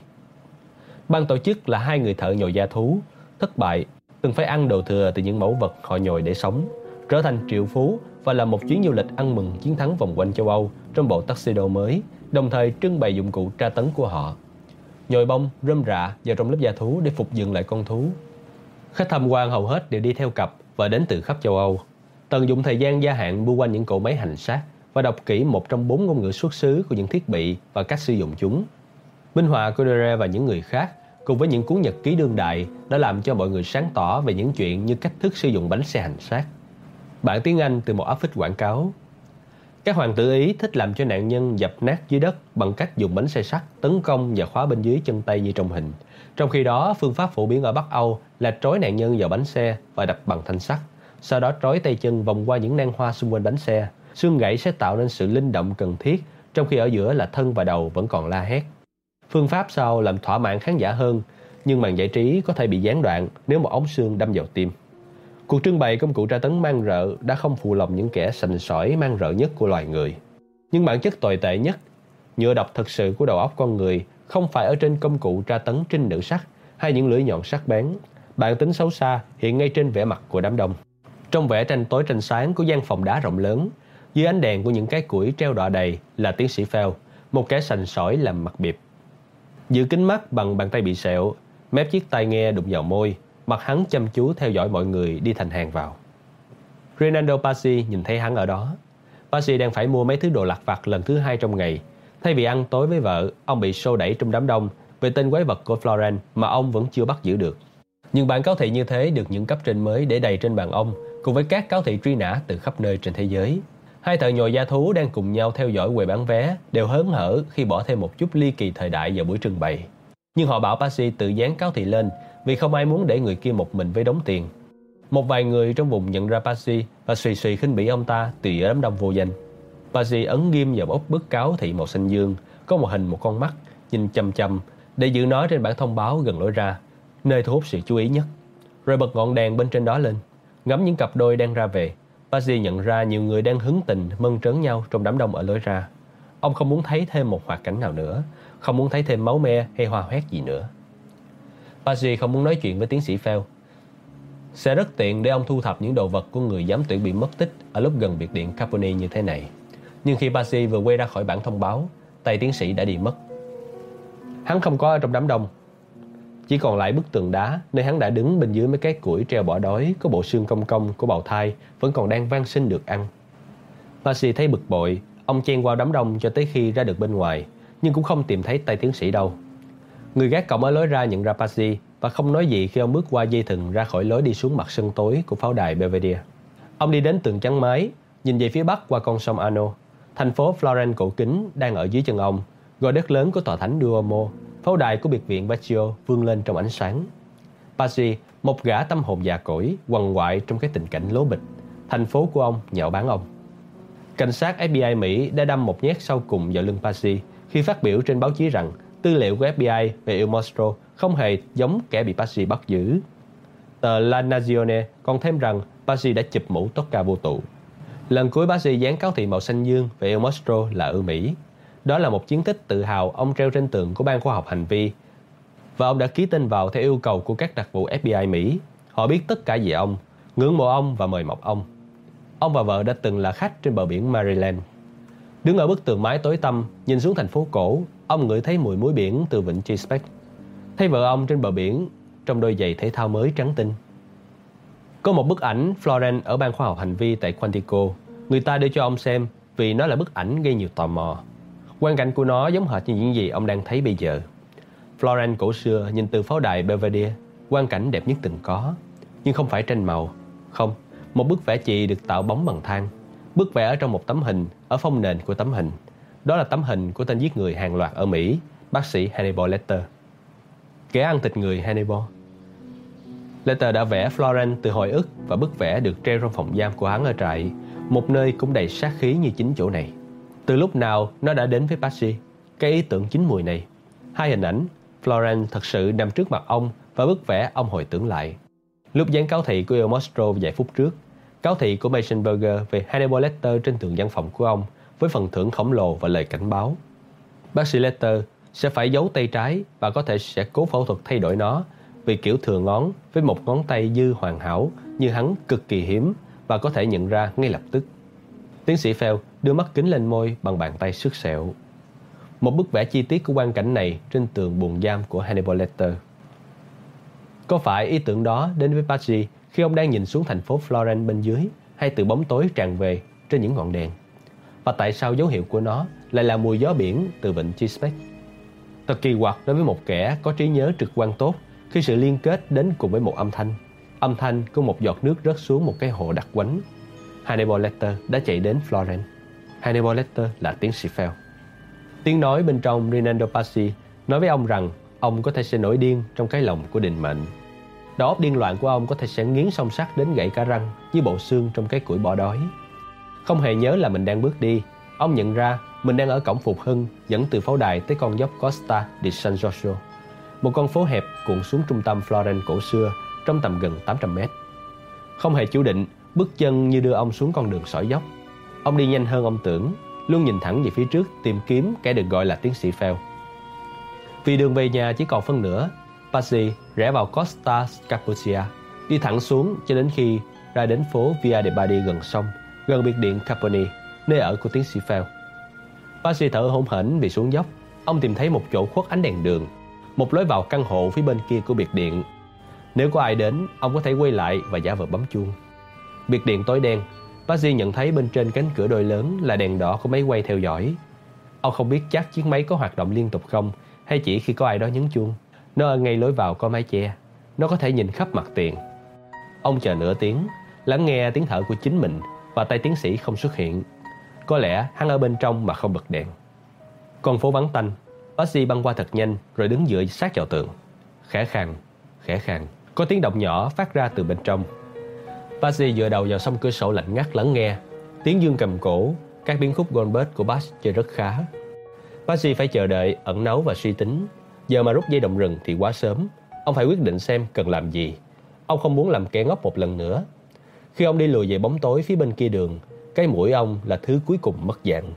Ban tổ chức là hai người thợ nhồi da thú, thất bại, từng phải ăn đồ thừa từ những mẫu vật họ nhồi để sống, trở thành triệu phú và làm một chuyến du lịch ăn mừng chiến thắng vòng quanh châu Âu trong bộ tuxedo mới, đồng thời trưng bày dụng cụ tra tấn của họ nhồi bông, rơm rạ vào trong lớp da thú để phục dựng lại con thú. Khách tham quan hầu hết đều đi theo cặp và đến từ khắp châu Âu. Tận dụng thời gian gia hạn bu quanh những cỗ máy hành xác và đọc kỹ một trong bốn ngôn ngữ xuất xứ của những thiết bị và cách sử dụng chúng. Minh họa Codere và những người khác cùng với những cuốn nhật ký đương đại đã làm cho mọi người sáng tỏ về những chuyện như cách thức sử dụng bánh xe hành xác. Bản tiếng Anh từ một áp phích quảng cáo. Các hoàng tử Ý thích làm cho nạn nhân dập nát dưới đất bằng cách dùng bánh xe sắt tấn công và khóa bên dưới chân tay như trong hình. Trong khi đó, phương pháp phổ biến ở Bắc Âu là trói nạn nhân vào bánh xe và đập bằng thanh sắt. Sau đó trói tay chân vòng qua những nang hoa xung quanh bánh xe. Xương gãy sẽ tạo nên sự linh động cần thiết, trong khi ở giữa là thân và đầu vẫn còn la hét. Phương pháp sau làm thỏa mãn khán giả hơn, nhưng màn giải trí có thể bị gián đoạn nếu một ống xương đâm vào tim. Cuộc trưng bày công cụ tra tấn mang rợ đã không phụ lòng những kẻ sành sỏi mang rợ nhất của loài người. Nhưng bản chất tồi tệ nhất, nhựa độc thực sự của đầu óc con người không phải ở trên công cụ tra tấn trinh nữ sắt hay những lưỡi nhọn sắc bén. Bản tính xấu xa hiện ngay trên vẻ mặt của đám đông. Trong vẻ tranh tối tranh sáng của gian phòng đá rộng lớn, dưới ánh đèn của những cái củi treo đọa đầy là tiến sĩ Phèo, một kẻ sành sỏi làm mặt biệp. Giữ kính mắt bằng bàn tay bị sẹo, mép chiếc tai nghe đụng vào môi, mặt hắn chăm chú theo dõi mọi người đi thành hàng vào. Ronaldo Pasi nhìn thấy hắn ở đó. Pasi đang phải mua mấy thứ đồ lặt vặt lần thứ hai trong ngày. Thay vì ăn tối với vợ, ông bị xô đẩy trong đám đông về tên quái vật của Florence mà ông vẫn chưa bắt giữ được. Nhưng bản cáo thị như thế được những cấp trên mới để đầy trên bàn ông cùng với các cáo thị truy nã từ khắp nơi trên thế giới. Hai thợ nhồi da thú đang cùng nhau theo dõi quầy bán vé đều hớn hở khi bỏ thêm một chút ly kỳ thời đại vào buổi trưng bày. Nhưng họ bảo Pasi tự dán cáo thị lên vì không ai muốn để người kia một mình với đống tiền. Một vài người trong vùng nhận ra Pasi và suy suy khinh bỉ ông ta từ giữa đám đông vô danh. Pasi ấn ghim vào ốc bức cáo thị màu xanh dương, có một hình một con mắt, nhìn chăm chăm để giữ nó trên bản thông báo gần lối ra, nơi thu hút sự chú ý nhất. Rồi bật ngọn đèn bên trên đó lên, ngắm những cặp đôi đang ra về. Pasi nhận ra nhiều người đang hứng tình mân trớn nhau trong đám đông ở lối ra. Ông không muốn thấy thêm một hoạt cảnh nào nữa, không muốn thấy thêm máu me hay hoa hoét gì nữa. Pasi không muốn nói chuyện với tiến sĩ Phèo. Sẽ rất tiện để ông thu thập những đồ vật của người giám tuyển bị mất tích ở lúc gần biệt điện Capone như thế này. Nhưng khi Pasi vừa quay ra khỏi bản thông báo, tay tiến sĩ đã đi mất. Hắn không có ở trong đám đông. Chỉ còn lại bức tường đá nơi hắn đã đứng bên dưới mấy cái củi treo bỏ đói có bộ xương cong cong của bào thai vẫn còn đang van xin được ăn. Pasi thấy bực bội, ông chen qua đám đông cho tới khi ra được bên ngoài, nhưng cũng không tìm thấy tay tiến sĩ đâu. Người gác cổng ở lối ra nhận ra Patsy và không nói gì khi ông bước qua dây thừng ra khỏi lối đi xuống mặt sân tối của pháo đài Belvedere. Ông đi đến tường trắng mái, nhìn về phía bắc qua con sông Arno. Thành phố Florence cổ kính đang ở dưới chân ông, gò đất lớn của tòa thánh Duomo, pháo đài của biệt viện Baccio vươn lên trong ánh sáng. Patsy, một gã tâm hồn già cỗi, quằn quại trong cái tình cảnh lố bịch. Thành phố của ông nhạo báng ông. Cảnh sát FBI Mỹ đã đâm một nhát sau cùng vào lưng Patsy khi phát biểu trên báo chí rằng tư liệu của FBI về Il Mostro không hề giống kẻ bị Pasi bắt giữ. Tờ La Nazione còn thêm rằng Pasi đã chụp mũ Tosca vô tụ. Lần cuối Pasi dán cáo thị màu xanh dương về Il Mostro là ở Mỹ. Đó là một chiến tích tự hào ông treo trên tường của Ban Khoa học Hành vi và ông đã ký tên vào theo yêu cầu của các đặc vụ FBI Mỹ. Họ biết tất cả về ông, ngưỡng mộ ông và mời mọc ông. Ông và vợ đã từng là khách trên bờ biển Maryland. Đứng ở bức tường mái tối tăm, nhìn xuống thành phố cổ, ông ngửi thấy mùi muối biển từ vịnh Chesapeake. Thấy vợ ông trên bờ biển trong đôi giày thể thao mới trắng tinh. Có một bức ảnh Florence ở ban khoa học hành vi tại Quantico. Người ta đưa cho ông xem vì nó là bức ảnh gây nhiều tò mò. Quan cảnh của nó giống hệt như những gì ông đang thấy bây giờ. Florence cổ xưa nhìn từ pháo đài Belvedere, quan cảnh đẹp nhất từng có. Nhưng không phải tranh màu. Không, một bức vẽ chì được tạo bóng bằng than. Bức vẽ ở trong một tấm hình, ở phong nền của tấm hình. Đó là tấm hình của tên giết người hàng loạt ở Mỹ, bác sĩ Hannibal Lecter. Kẻ ăn thịt người Hannibal. Lecter đã vẽ Florence từ hồi ức và bức vẽ được treo trong phòng giam của hắn ở trại, một nơi cũng đầy sát khí như chính chỗ này. Từ lúc nào nó đã đến với Patsy, cái ý tưởng chính mùi này. Hai hình ảnh, Florence thật sự nằm trước mặt ông và bức vẽ ông hồi tưởng lại. Lúc dán cáo thị của El Mostro vài phút trước, cáo thị của Mason Berger về Hannibal Lecter trên tường văn phòng của ông với phần thưởng khổng lồ và lời cảnh báo. Bác sĩ Letter sẽ phải giấu tay trái và có thể sẽ cố phẫu thuật thay đổi nó vì kiểu thừa ngón với một ngón tay dư hoàn hảo như hắn cực kỳ hiếm và có thể nhận ra ngay lập tức. Tiến sĩ Phèo đưa mắt kính lên môi bằng bàn tay sức sẹo. Một bức vẽ chi tiết của quan cảnh này trên tường buồng giam của Hannibal Lecter. Có phải ý tưởng đó đến với Patsy khi ông đang nhìn xuống thành phố Florence bên dưới hay từ bóng tối tràn về trên những ngọn đèn? Và tại sao dấu hiệu của nó lại là mùi gió biển từ vịnh Chesapeake. Thật kỳ quặc đối với một kẻ có trí nhớ trực quan tốt khi sự liên kết đến cùng với một âm thanh. Âm thanh của một giọt nước rớt xuống một cái hồ đặc quánh. Hannibal Lecter đã chạy đến Florence. Hannibal Lecter là tiến sĩ Fell Tiếng nói bên trong Rinaldo Pasi nói với ông rằng ông có thể sẽ nổi điên trong cái lòng của định mệnh. Đầu óc điên loạn của ông có thể sẽ nghiến song sắt đến gãy cả răng như bộ xương trong cái củi bỏ đói. Không hề nhớ là mình đang bước đi, ông nhận ra mình đang ở cổng Phục Hưng dẫn từ pháo đài tới con dốc Costa di San Giorgio, một con phố hẹp cuộn xuống trung tâm Florence cổ xưa trong tầm gần 800 mét. Không hề chủ định, bước chân như đưa ông xuống con đường sỏi dốc. Ông đi nhanh hơn ông tưởng, luôn nhìn thẳng về phía trước tìm kiếm kẻ được gọi là tiến sĩ Fell. Vì đường về nhà chỉ còn phân nửa, Pazzi rẽ vào Costa Scapucia, đi thẳng xuống cho đến khi ra đến phố Via de Badi gần sông, gần biệt điện Caponi, nơi ở của tiến sĩ Phèo. Pazzi thở hổn hển vì xuống dốc. Ông tìm thấy một chỗ khuất ánh đèn đường, một lối vào căn hộ phía bên kia của biệt điện. Nếu có ai đến, ông có thể quay lại và giả vờ bấm chuông. Biệt điện tối đen, Pazzi nhận thấy bên trên cánh cửa đôi lớn là đèn đỏ của máy quay theo dõi. Ông không biết chắc chiếc máy có hoạt động liên tục không hay chỉ khi có ai đó nhấn chuông. Nó ở ngay lối vào có mái che. Nó có thể nhìn khắp mặt tiền. Ông chờ nửa tiếng, lắng nghe tiếng thở của chính mình và tay tiến sĩ không xuất hiện. Có lẽ hắn ở bên trong mà không bật đèn. Con phố vắng tanh, Bác băng qua thật nhanh rồi đứng dựa sát vào tường. Khẽ khàng, khẽ khàng. Có tiếng động nhỏ phát ra từ bên trong. Bác dựa đầu vào sông cửa sổ lạnh ngắt lắng nghe. Tiếng dương cầm cổ, các biến khúc Goldberg của Bass chơi rất khá. Bác phải chờ đợi, ẩn nấu và suy tính. Giờ mà rút dây động rừng thì quá sớm. Ông phải quyết định xem cần làm gì. Ông không muốn làm kẻ ngốc một lần nữa. Khi ông đi lùi về bóng tối phía bên kia đường, cái mũi ông là thứ cuối cùng mất dạng.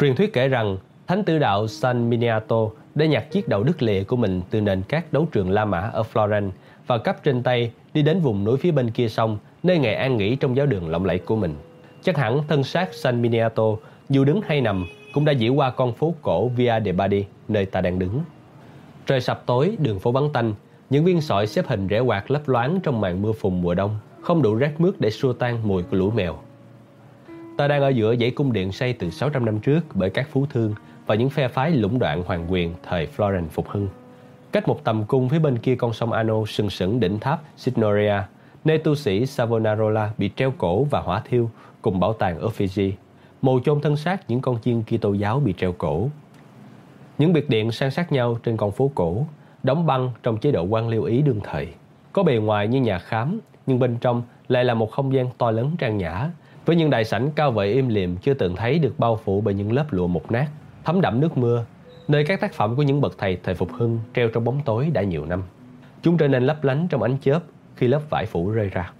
Truyền thuyết kể rằng Thánh tử đạo San Miniato đã nhặt chiếc đầu đứt lìa của mình từ nền các đấu trường La Mã ở Florence và cắp trên tay đi đến vùng núi phía bên kia sông, nơi ngài an nghỉ trong giáo đường lộng lẫy của mình. Chắc hẳn thân xác San Miniato, dù đứng hay nằm, cũng đã dĩ qua con phố cổ Via de Badi, nơi ta đang đứng. Trời sập tối, đường phố vắng tanh, những viên sỏi xếp hình rẽ quạt lấp loáng trong màn mưa phùn mùa đông, không đủ rác mướt để xua tan mùi của lũ mèo. Ta đang ở giữa dãy cung điện xây từ 600 năm trước bởi các phú thương và những phe phái lũng đoạn hoàng quyền thời Florence phục hưng. Cách một tầm cung phía bên kia con sông Ano sừng sững đỉnh tháp Signoria, nơi tu sĩ Savonarola bị treo cổ và hỏa thiêu cùng bảo tàng Uffizi mồ chôn thân xác những con chiên Kitô giáo bị treo cổ. Những biệt điện san sát nhau trên con phố cổ, đóng băng trong chế độ quan liêu Ý đương thời. Có bề ngoài như nhà khám, nhưng bên trong lại là một không gian to lớn trang nhã, với những đại sảnh cao vời im lìm chưa từng thấy được bao phủ bởi những lớp lụa mục nát thấm đẫm nước mưa, nơi các tác phẩm của những bậc thầy thời phục hưng treo trong bóng tối đã nhiều năm. Chúng trở nên lấp lánh trong ánh chớp khi lớp vải phủ rơi ra.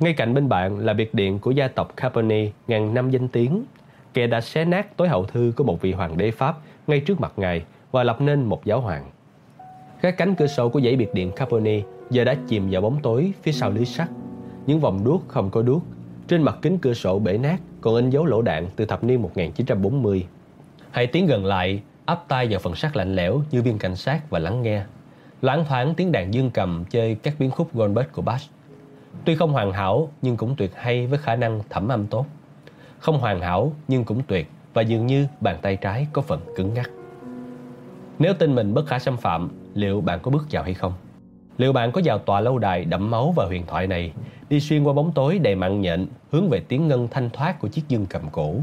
Ngay cạnh bên bạn là biệt điện của gia tộc Caponi ngàn năm danh tiếng, kẻ đã xé nát tối hậu thư của một vị hoàng đế Pháp ngay trước mặt ngài và lập nên một giáo hoàng. Các cánh cửa sổ của dãy biệt điện Caponi giờ đã chìm vào bóng tối phía sau lưới sắt. Những vòng đuốc không có đuốc. Trên mặt kính cửa sổ bể nát còn in dấu lỗ đạn từ thập niên 1940. Hãy tiến gần lại, áp tay vào phần sắt lạnh lẽo như viên cảnh sát và lắng nghe. Loáng thoáng tiếng đàn dương cầm chơi các biến khúc Goldberg của Bach. Tuy không hoàn hảo nhưng cũng tuyệt hay với khả năng thẩm âm tốt. Không hoàn hảo nhưng cũng tuyệt và dường như bàn tay trái có phần cứng ngắc. Nếu tin mình bất khả xâm phạm, liệu bạn có bước vào hay không? Liệu bạn có vào tòa lâu đài đẫm máu và huyền thoại này, đi xuyên qua bóng tối đầy mặn nhện, hướng về tiếng ngân thanh thoát của chiếc dương cầm cổ,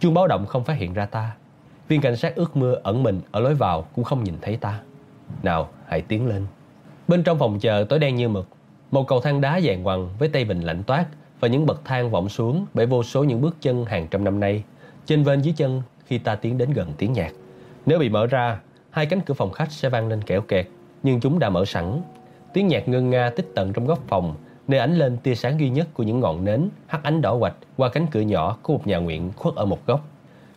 Chuông báo động không phát hiện ra ta. Viên cảnh sát ướt mưa ẩn mình ở lối vào cũng không nhìn thấy ta. Nào, hãy tiến lên. Bên trong phòng chờ tối đen như mực, một cầu thang đá dàn ngoằng với tay bình lạnh toát và những bậc thang vọng xuống bởi vô số những bước chân hàng trăm năm nay, trên ven dưới chân khi ta tiến đến gần tiếng nhạc. Nếu bị mở ra, hai cánh cửa phòng khách sẽ vang lên kẽo kẹt, nhưng chúng đã mở sẵn. Tiếng nhạc ngân nga tích tận trong góc phòng nơi ánh lên tia sáng duy nhất của những ngọn nến hắt ánh đỏ quạch qua cánh cửa nhỏ của một nhà nguyện khuất ở một góc.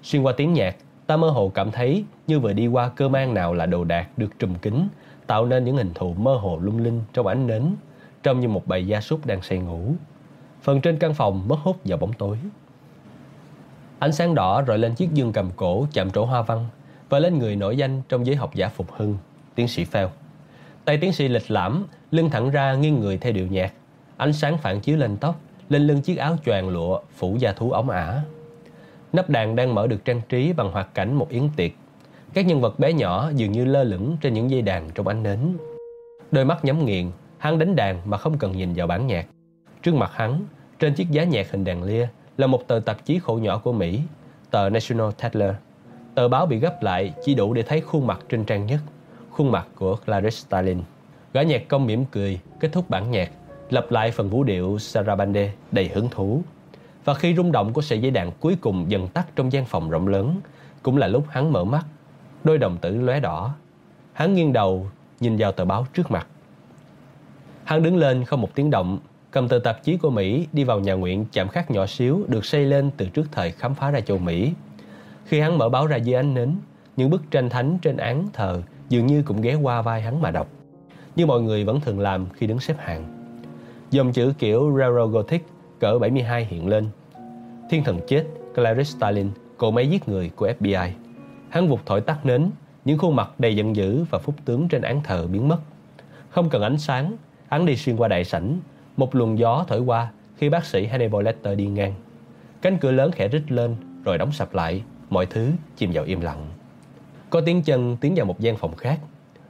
Xuyên qua tiếng nhạc, ta mơ hồ cảm thấy như vừa đi qua cơ mang nào là đồ đạc được trùm kính, tạo nên những hình thù mơ hồ lung linh trong ánh nến, trông như một bầy gia súc đang say ngủ. Phần trên căn phòng mất hút vào bóng tối. Ánh sáng đỏ rọi lên chiếc dương cầm cổ chạm trổ hoa văn và lên người nổi danh trong giới học giả phục hưng, tiến sĩ Phèo. Tay tiến sĩ lịch lãm, lưng thẳng ra nghiêng người theo điệu nhạc, Ánh sáng phản chiếu lên tóc, lên lưng chiếc áo choàng lụa phủ da thú ống ả. Nắp đàn đang mở được trang trí bằng hoạt cảnh một yến tiệc. Các nhân vật bé nhỏ dường như lơ lửng trên những dây đàn trong ánh nến. Đôi mắt nhắm nghiền, hắn đánh đàn mà không cần nhìn vào bản nhạc. Trước mặt hắn, Trên chiếc giá nhạc hình đàn lia là một tờ tạp chí khổ nhỏ của Mỹ, tờ National Tatler. Tờ báo bị gấp lại chỉ đủ để thấy khuôn mặt trên trang nhất, khuôn mặt của Clarice Starling. Gã nhạc công mỉm cười, kết thúc bản nhạc, lặp lại phần vũ điệu Sarabande đầy hứng thú. Và khi rung động của sợi dây đàn cuối cùng dần tắt trong gian phòng rộng lớn, cũng là lúc hắn mở mắt, đôi đồng tử lóe đỏ. Hắn nghiêng đầu, nhìn vào tờ báo trước mặt. Hắn đứng lên không một tiếng động, cầm tờ tạp chí của Mỹ đi vào nhà nguyện chạm khắc nhỏ xíu được xây lên từ trước thời khám phá ra châu Mỹ. Khi hắn mở báo ra dưới ánh nến, những bức tranh thánh trên án thờ dường như cũng ghé qua vai hắn mà đọc, như mọi người vẫn thường làm khi đứng xếp hàng. Dòng chữ kiểu Railroad Gothic cỡ 72 hiện lên. Thiên thần chết, Clarice stalin cỗ máy giết người của FBI. Hắn vụt thổi tắt nến, những khuôn mặt đầy giận dữ và phúc tướng trên án thờ biến mất. Không cần ánh sáng, hắn đi xuyên qua đại sảnh, một luồng gió thổi qua khi bác sĩ Hannibal Lecter đi ngang. Cánh cửa lớn khẽ rít lên rồi đóng sập lại, mọi thứ chìm vào im lặng. Có tiếng chân tiến vào một gian phòng khác.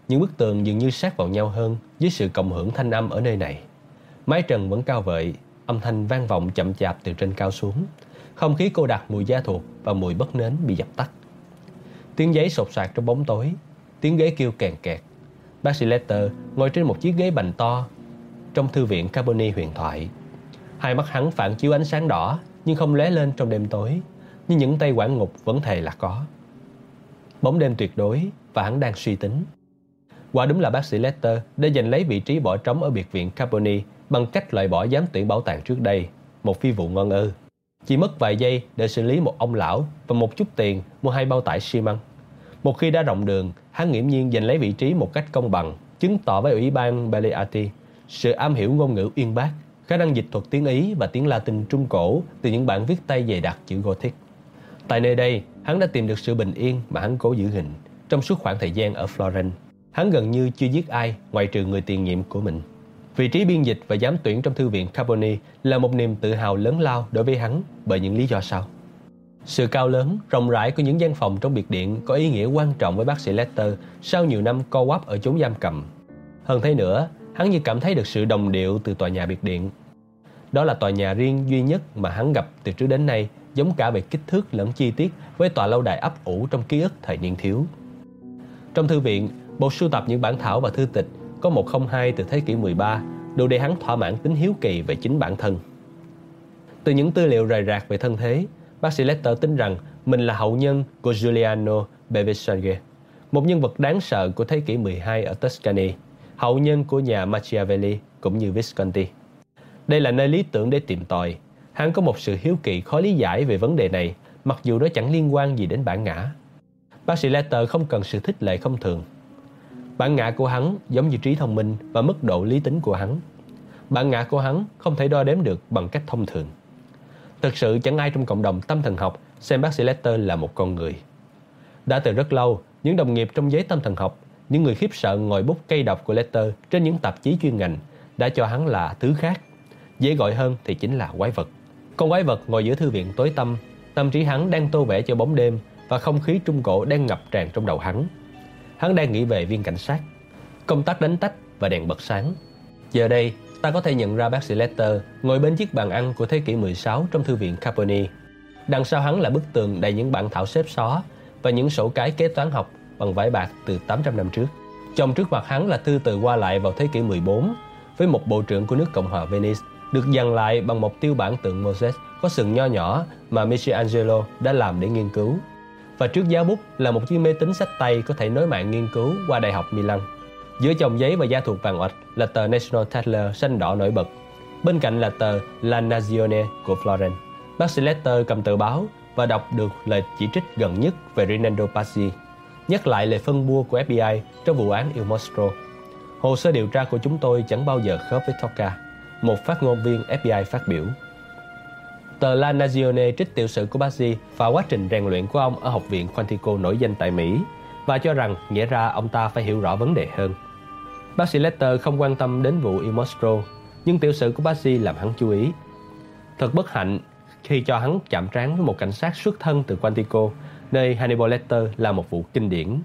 Những bức tường dường như sát vào nhau hơn với sự cộng hưởng thanh âm ở nơi này. Mái trần vẫn cao vợi, âm thanh vang vọng chậm chạp từ trên cao xuống. Không khí cô đặc mùi da thuộc và mùi bất nến bị dập tắt. Tiếng giấy sột soạt trong bóng tối, tiếng ghế kêu kèn kẹt. Bác sĩ Letter ngồi trên một chiếc ghế bành to trong thư viện Carboni huyền thoại. Hai mắt hắn phản chiếu ánh sáng đỏ nhưng không lóe lên trong đêm tối, nhưng những tay quản ngục vẫn thề là có. Bóng đêm tuyệt đối và hắn đang suy tính. Quả đúng là bác sĩ Letter đã giành lấy vị trí bỏ trống ở biệt viện Carboni bằng cách loại bỏ giám tuyển bảo tàng trước đây, một phi vụ ngon ư. Chỉ mất vài giây để xử lý một ông lão và một chút tiền mua hai bao tải xi măng. Một khi đã rộng đường, hắn nghiễm nhiên giành lấy vị trí một cách công bằng, chứng tỏ với Ủy ban Baleati sự am hiểu ngôn ngữ uyên bác, khả năng dịch thuật tiếng Ý và tiếng Latin Trung Cổ từ những bản viết tay dày đặc chữ Gothic. Tại nơi đây, hắn đã tìm được sự bình yên mà hắn cố giữ gìn trong suốt khoảng thời gian ở Florence. Hắn gần như chưa giết ai ngoại trừ người tiền nhiệm của mình. Vị trí biên dịch và giám tuyển trong thư viện Carboni là một niềm tự hào lớn lao đối với hắn bởi những lý do sau. Sự cao lớn, rộng rãi của những gian phòng trong biệt điện có ý nghĩa quan trọng với bác sĩ Lester sau nhiều năm co quắp ở chốn giam cầm. Hơn thế nữa, hắn như cảm thấy được sự đồng điệu từ tòa nhà biệt điện. Đó là tòa nhà riêng duy nhất mà hắn gặp từ trước đến nay, giống cả về kích thước lẫn chi tiết với tòa lâu đài ấp ủ trong ký ức thời niên thiếu. Trong thư viện, bộ sưu tập những bản thảo và thư tịch có 102 từ thế kỷ 13 đủ để hắn thỏa mãn tính hiếu kỳ về chính bản thân. Từ những tư liệu rời rạc về thân thế, bác sĩ Lester tin rằng mình là hậu nhân của Giuliano Bevisaghe, một nhân vật đáng sợ của thế kỷ 12 ở Tuscany hậu nhân của nhà Machiavelli cũng như Visconti. Đây là nơi lý tưởng để tìm tòi. Hắn có một sự hiếu kỳ khó lý giải về vấn đề này, mặc dù nó chẳng liên quan gì đến bản ngã. Bác sĩ Letter không cần sự thích lệ không thường. Bản ngã của hắn giống như trí thông minh và mức độ lý tính của hắn. Bản ngã của hắn không thể đo đếm được bằng cách thông thường. Thực sự chẳng ai trong cộng đồng tâm thần học xem bác sĩ Letter là một con người. Đã từ rất lâu, những đồng nghiệp trong giới tâm thần học những người khiếp sợ ngồi bút cây đọc của Letter trên những tạp chí chuyên ngành đã cho hắn là thứ khác. Dễ gọi hơn thì chính là quái vật. Con quái vật ngồi giữa thư viện tối tăm, tâm trí hắn đang tô vẽ cho bóng đêm và không khí trung cổ đang ngập tràn trong đầu hắn. Hắn đang nghĩ về viên cảnh sát, công tác đánh tách và đèn bật sáng. Giờ đây, ta có thể nhận ra bác sĩ Letter ngồi bên chiếc bàn ăn của thế kỷ 16 trong thư viện Caponi. Đằng sau hắn là bức tường đầy những bản thảo xếp xó và những sổ cái kế toán học bằng vải bạc từ 800 năm trước. Trong trước mặt hắn là thư từ qua lại vào thế kỷ 14 với một bộ trưởng của nước Cộng hòa Venice được dàn lại bằng một tiêu bản tượng Moses có sừng nho nhỏ mà Michelangelo đã làm để nghiên cứu. Và trước giá bút là một chiếc máy tính sách tay có thể nối mạng nghiên cứu qua Đại học Milan. Giữa chồng giấy và da thuộc vàng oạch là tờ National Tatler xanh đỏ nổi bật. Bên cạnh là tờ La Nazione của Florence. Bác sĩ Letter cầm tờ báo và đọc được lời chỉ trích gần nhất về Rinaldo Pazzi nhắc lại lời phân bua của FBI trong vụ án Il Mostro. Hồ sơ điều tra của chúng tôi chẳng bao giờ khớp với Toka, một phát ngôn viên FBI phát biểu. Tờ La Nazione trích tiểu sử của Bassi và quá trình rèn luyện của ông ở Học viện Quantico nổi danh tại Mỹ và cho rằng nghĩa ra ông ta phải hiểu rõ vấn đề hơn. Bác sĩ Letter không quan tâm đến vụ Il Mostro, nhưng tiểu sử của Bassi làm hắn chú ý. Thật bất hạnh khi cho hắn chạm trán với một cảnh sát xuất thân từ Quantico nơi Hannibal Lecter là một vụ kinh điển.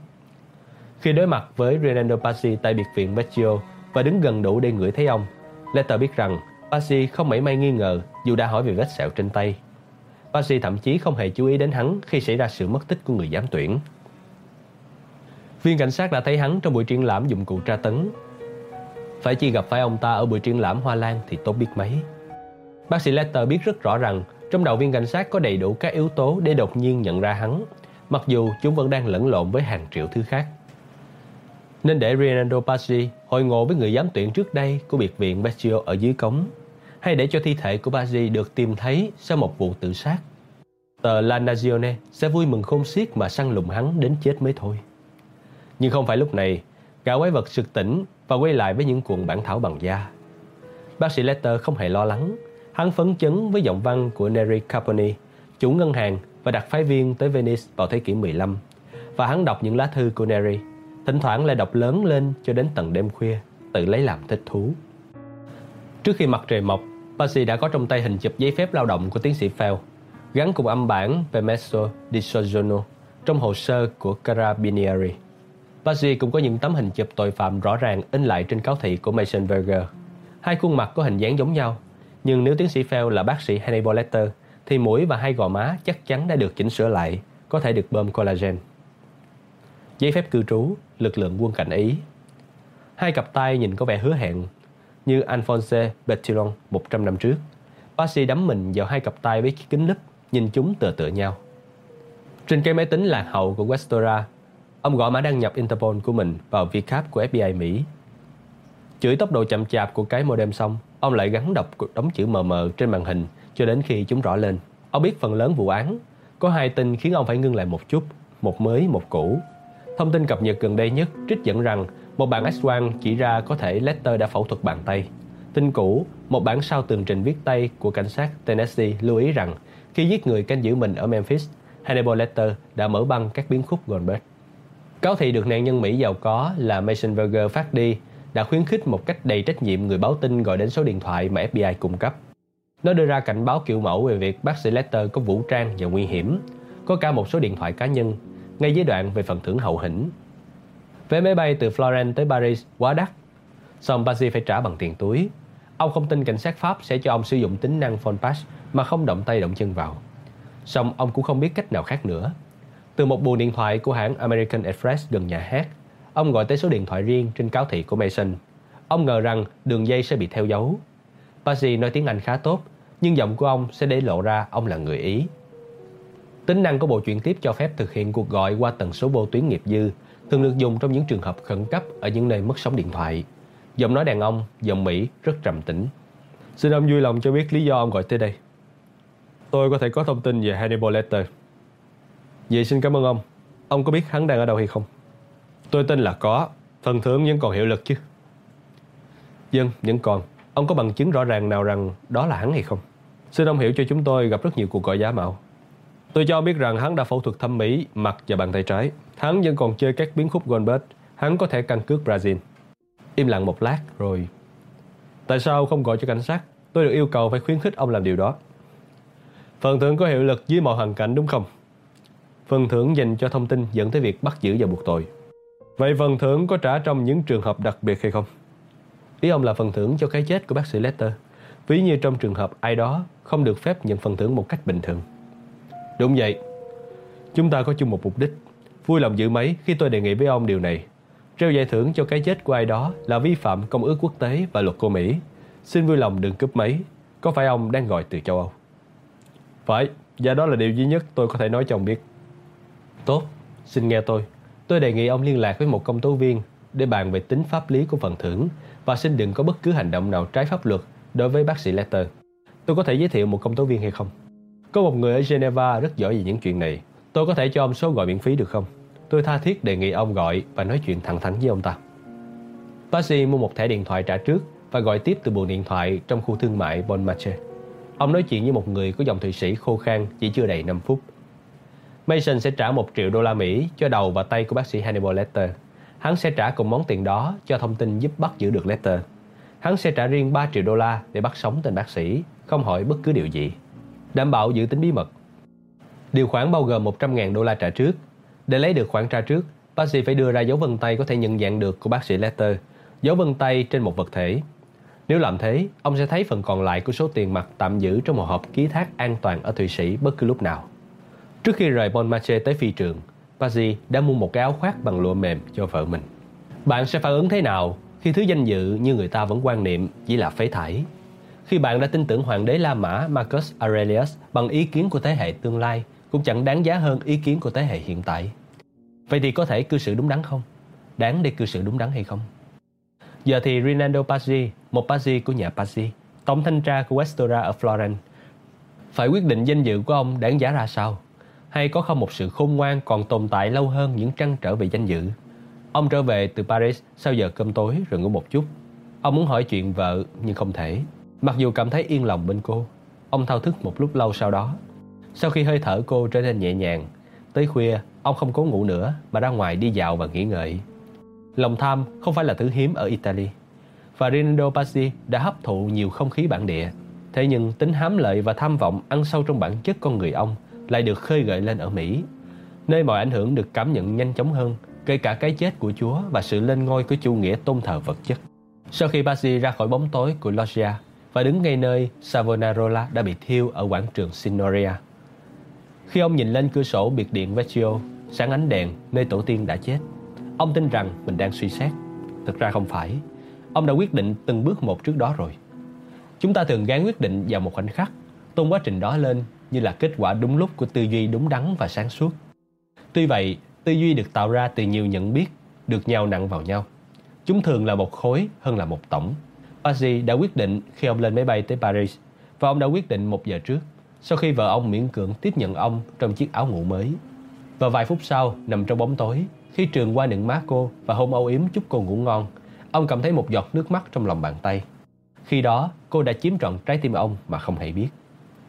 Khi đối mặt với Renando Bassi tại biệt viện Vecchio và đứng gần đủ để ngửi thấy ông, Letter biết rằng Basi không mảy may nghi ngờ dù đã hỏi về vết sẹo trên tay. Basi thậm chí không hề chú ý đến hắn khi xảy ra sự mất tích của người giám tuyển. Viên cảnh sát đã thấy hắn trong buổi triển lãm dụng cụ tra tấn. Phải chi gặp phải ông ta ở buổi triển lãm Hoa Lan thì tốt biết mấy. Bác sĩ Lester biết rất rõ rằng trong đầu viên cảnh sát có đầy đủ các yếu tố để đột nhiên nhận ra hắn, mặc dù chúng vẫn đang lẫn lộn với hàng triệu thứ khác. Nên để Rinaldo Pazzi hội ngộ với người giám tuyển trước đây của biệt viện Beccio ở dưới cống, hay để cho thi thể của Pazzi được tìm thấy sau một vụ tự sát. Tờ La Nazione sẽ vui mừng khôn xiết mà săn lùng hắn đến chết mới thôi. Nhưng không phải lúc này, cả quái vật sực tỉnh và quay lại với những cuộn bản thảo bằng da. Bác sĩ Letter không hề lo lắng Hắn phấn chấn với giọng văn của Neri Caponi, chủ ngân hàng và đặc phái viên tới Venice vào thế kỷ 15. Và hắn đọc những lá thư của Neri, thỉnh thoảng lại đọc lớn lên cho đến tận đêm khuya, tự lấy làm thích thú. Trước khi mặt trời mọc, Pazzi đã có trong tay hình chụp giấy phép lao động của tiến sĩ Fell, gắn cùng âm bản Permesso di Soggiorno trong hồ sơ của Carabinieri. Pazzi cũng có những tấm hình chụp tội phạm rõ ràng in lại trên cáo thị của Mason Berger. Hai khuôn mặt có hình dáng giống nhau, nhưng nếu tiến sĩ Fell là bác sĩ Hannibal Lecter thì mũi và hai gò má chắc chắn đã được chỉnh sửa lại, có thể được bơm collagen. Giấy phép cư trú, lực lượng quân cảnh Ý. Hai cặp tay nhìn có vẻ hứa hẹn, như Alphonse Bertillon 100 năm trước. Bác đắm mình vào hai cặp tay với kính lúp, nhìn chúng tựa tựa nhau. Trên cái máy tính lạc hậu của Westora, ông gõ mã đăng nhập Interpol của mình vào VCAP của FBI Mỹ. Chửi tốc độ chậm chạp của cái modem xong, Ông lại gắn đọc đống chữ mờ mờ trên màn hình cho đến khi chúng rõ lên. Ông biết phần lớn vụ án. Có hai tin khiến ông phải ngưng lại một chút, một mới, một cũ. Thông tin cập nhật gần đây nhất trích dẫn rằng một bản X-quang chỉ ra có thể Lester đã phẫu thuật bàn tay. Tin cũ, một bản sao tường trình viết tay của cảnh sát Tennessee lưu ý rằng khi giết người canh giữ mình ở Memphis, Hannibal Lecter đã mở băng các biến khúc Goldberg. Cáo thị được nạn nhân Mỹ giàu có là Mason Berger phát đi đã khuyến khích một cách đầy trách nhiệm người báo tin gọi đến số điện thoại mà FBI cung cấp. Nó đưa ra cảnh báo kiểu mẫu về việc bác sĩ Lester có vũ trang và nguy hiểm, có cả một số điện thoại cá nhân, ngay dưới đoạn về phần thưởng hậu hĩnh. Vé máy bay từ Florence tới Paris quá đắt, song Bazzi phải trả bằng tiền túi. Ông không tin cảnh sát Pháp sẽ cho ông sử dụng tính năng phone pass mà không động tay động chân vào. Song ông cũng không biết cách nào khác nữa. Từ một buồng điện thoại của hãng American Express gần nhà hát, Ông gọi tới số điện thoại riêng trên cáo thị của Mason. Ông ngờ rằng đường dây sẽ bị theo dấu. Bazzi nói tiếng Anh khá tốt, nhưng giọng của ông sẽ để lộ ra ông là người Ý. Tính năng của bộ chuyển tiếp cho phép thực hiện cuộc gọi qua tần số vô tuyến nghiệp dư, thường được dùng trong những trường hợp khẩn cấp ở những nơi mất sóng điện thoại. Giọng nói đàn ông, giọng Mỹ rất trầm tĩnh. Xin ông vui lòng cho biết lý do ông gọi tới đây. Tôi có thể có thông tin về Hannibal Lecter. Vậy xin cảm ơn ông. Ông có biết hắn đang ở đâu hay không? Tôi tin là có, phần thưởng vẫn còn hiệu lực chứ. Dân, vẫn còn. Ông có bằng chứng rõ ràng nào rằng đó là hắn hay không? Xin ông hiểu cho chúng tôi gặp rất nhiều cuộc gọi giả mạo. Tôi cho biết rằng hắn đã phẫu thuật thẩm mỹ, mặt và bàn tay trái. Hắn vẫn còn chơi các biến khúc Goldberg. Hắn có thể căn cước Brazil. Im lặng một lát rồi. Tại sao không gọi cho cảnh sát? Tôi được yêu cầu phải khuyến khích ông làm điều đó. Phần thưởng có hiệu lực dưới mọi hoàn cảnh, đúng không? Phần thưởng dành cho thông tin dẫn tới việc bắt giữ và buộc tội. Vậy phần thưởng có trả trong những trường hợp đặc biệt hay không? Ý ông là phần thưởng cho cái chết của bác sĩ Lester. Ví như trong trường hợp ai đó không được phép nhận phần thưởng một cách bình thường. Đúng vậy. Chúng ta có chung một mục đích. Vui lòng giữ máy khi tôi đề nghị với ông điều này. Treo giải thưởng cho cái chết của ai đó là vi phạm công ước quốc tế và luật của Mỹ. Xin vui lòng đừng cướp máy. Có phải ông đang gọi từ châu Âu? Phải, và đó là điều duy nhất tôi có thể nói cho ông biết. Tốt, xin nghe tôi. Tôi đề nghị ông liên lạc với một công tố viên để bàn về tính pháp lý của phần thưởng và xin đừng có bất cứ hành động nào trái pháp luật đối với bác sĩ Letter. Tôi có thể giới thiệu một công tố viên hay không? Có một người ở Geneva rất giỏi về những chuyện này. Tôi có thể cho ông số gọi miễn phí được không? Tôi tha thiết đề nghị ông gọi và nói chuyện thẳng thắn với ông ta. Pasi mua một thẻ điện thoại trả trước và gọi tiếp từ buồng điện thoại trong khu thương mại Bon Marché. Ông nói chuyện với một người có dòng Thụy Sĩ khô khan chỉ chưa đầy 5 phút. Mason sẽ trả 1 triệu đô la Mỹ cho đầu và tay của bác sĩ Hannibal Lecter. Hắn sẽ trả cùng món tiền đó cho thông tin giúp bắt giữ được Lecter. Hắn sẽ trả riêng 3 triệu đô la để bắt sống tên bác sĩ, không hỏi bất cứ điều gì. Đảm bảo giữ tính bí mật. Điều khoản bao gồm 100.000 đô la trả trước. Để lấy được khoản trả trước, bác sĩ phải đưa ra dấu vân tay có thể nhận dạng được của bác sĩ Letter, dấu vân tay trên một vật thể. Nếu làm thế, ông sẽ thấy phần còn lại của số tiền mặt tạm giữ trong một hộp ký thác an toàn ở Thụy Sĩ bất cứ lúc nào. Trước khi rời Bon tới phi trường, Pazzi đã mua một cái áo khoác bằng lụa mềm cho vợ mình. Bạn sẽ phản ứng thế nào khi thứ danh dự như người ta vẫn quan niệm chỉ là phế thải? Khi bạn đã tin tưởng hoàng đế La Mã Marcus Aurelius bằng ý kiến của thế hệ tương lai cũng chẳng đáng giá hơn ý kiến của thế hệ hiện tại. Vậy thì có thể cư xử đúng đắn không? Đáng để cư xử đúng đắn hay không? Giờ thì Rinaldo Pazzi, một Pazzi của nhà Pazzi, tổng thanh tra của Westora ở Florence, phải quyết định danh dự của ông đáng giá ra sao? Hay có không một sự khôn ngoan còn tồn tại lâu hơn những trăn trở về danh dự? Ông trở về từ Paris sau giờ cơm tối rồi ngủ một chút. Ông muốn hỏi chuyện vợ nhưng không thể. Mặc dù cảm thấy yên lòng bên cô, ông thao thức một lúc lâu sau đó. Sau khi hơi thở cô trở nên nhẹ nhàng, tới khuya ông không cố ngủ nữa mà ra ngoài đi dạo và nghỉ ngơi. Lòng tham không phải là thứ hiếm ở Italy. Và Rinaldo Pazzi đã hấp thụ nhiều không khí bản địa. Thế nhưng tính hám lợi và tham vọng ăn sâu trong bản chất con người ông lại được khơi gợi lên ở Mỹ, nơi mọi ảnh hưởng được cảm nhận nhanh chóng hơn, kể cả cái chết của Chúa và sự lên ngôi của chủ nghĩa tôn thờ vật chất. Sau khi Pazzi ra khỏi bóng tối của Loggia và đứng ngay nơi Savonarola đã bị thiêu ở quảng trường Signoria. Khi ông nhìn lên cửa sổ biệt điện Vecchio, sáng ánh đèn nơi tổ tiên đã chết, Ông tin rằng mình đang suy xét. Thực ra không phải. Ông đã quyết định từng bước một trước đó rồi. Chúng ta thường gán quyết định vào một khoảnh khắc, tôn quá trình đó lên như là kết quả đúng lúc của tư duy đúng đắn và sáng suốt. Tuy vậy, tư duy được tạo ra từ nhiều nhận biết, được nhau nặng vào nhau. Chúng thường là một khối hơn là một tổng. Ozzy đã quyết định khi ông lên máy bay tới Paris và ông đã quyết định một giờ trước sau khi vợ ông miễn cưỡng tiếp nhận ông trong chiếc áo ngủ mới. Và vài phút sau, nằm trong bóng tối, khi trường qua nựng má cô và hôn âu yếm chúc cô ngủ ngon, ông cảm thấy một giọt nước mắt trong lòng bàn tay. Khi đó, cô đã chiếm trọn trái tim ông mà không hề biết.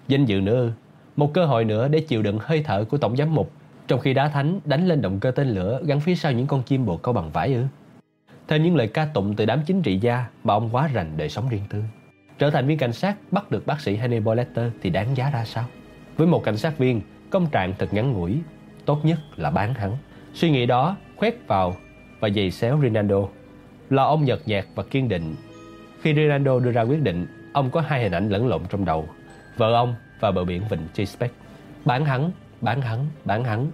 Danh dự nữa ư, một cơ hội nữa để chịu đựng hơi thở của tổng giám mục, trong khi đá thánh đánh lên động cơ tên lửa gắn phía sau những con chim bồ câu bằng vải ư theo những lời ca tụng từ đám chính trị gia mà ông quá rành đời sống riêng tư. Trở thành viên cảnh sát bắt được bác sĩ Hannibal Lecter thì đáng giá ra sao? Với một cảnh sát viên, công trạng thật ngắn ngủi, tốt nhất là bán hắn. Suy nghĩ đó khoét vào và giày xéo Rinaldo. Là ông nhợt nhạt và kiên định. Khi Rinaldo đưa ra quyết định, ông có hai hình ảnh lẫn lộn trong đầu. Vợ ông và bờ biển Vịnh Chesapeake. Bán hắn, bán hắn, bán hắn.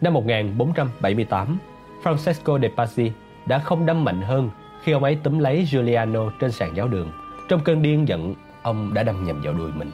Năm 1478, Francesco de Pazzi đã không đâm mạnh hơn khi ông ấy túm lấy Giuliano trên sàn giáo đường. Trong cơn điên giận, ông đã đâm nhầm vào đùi mình.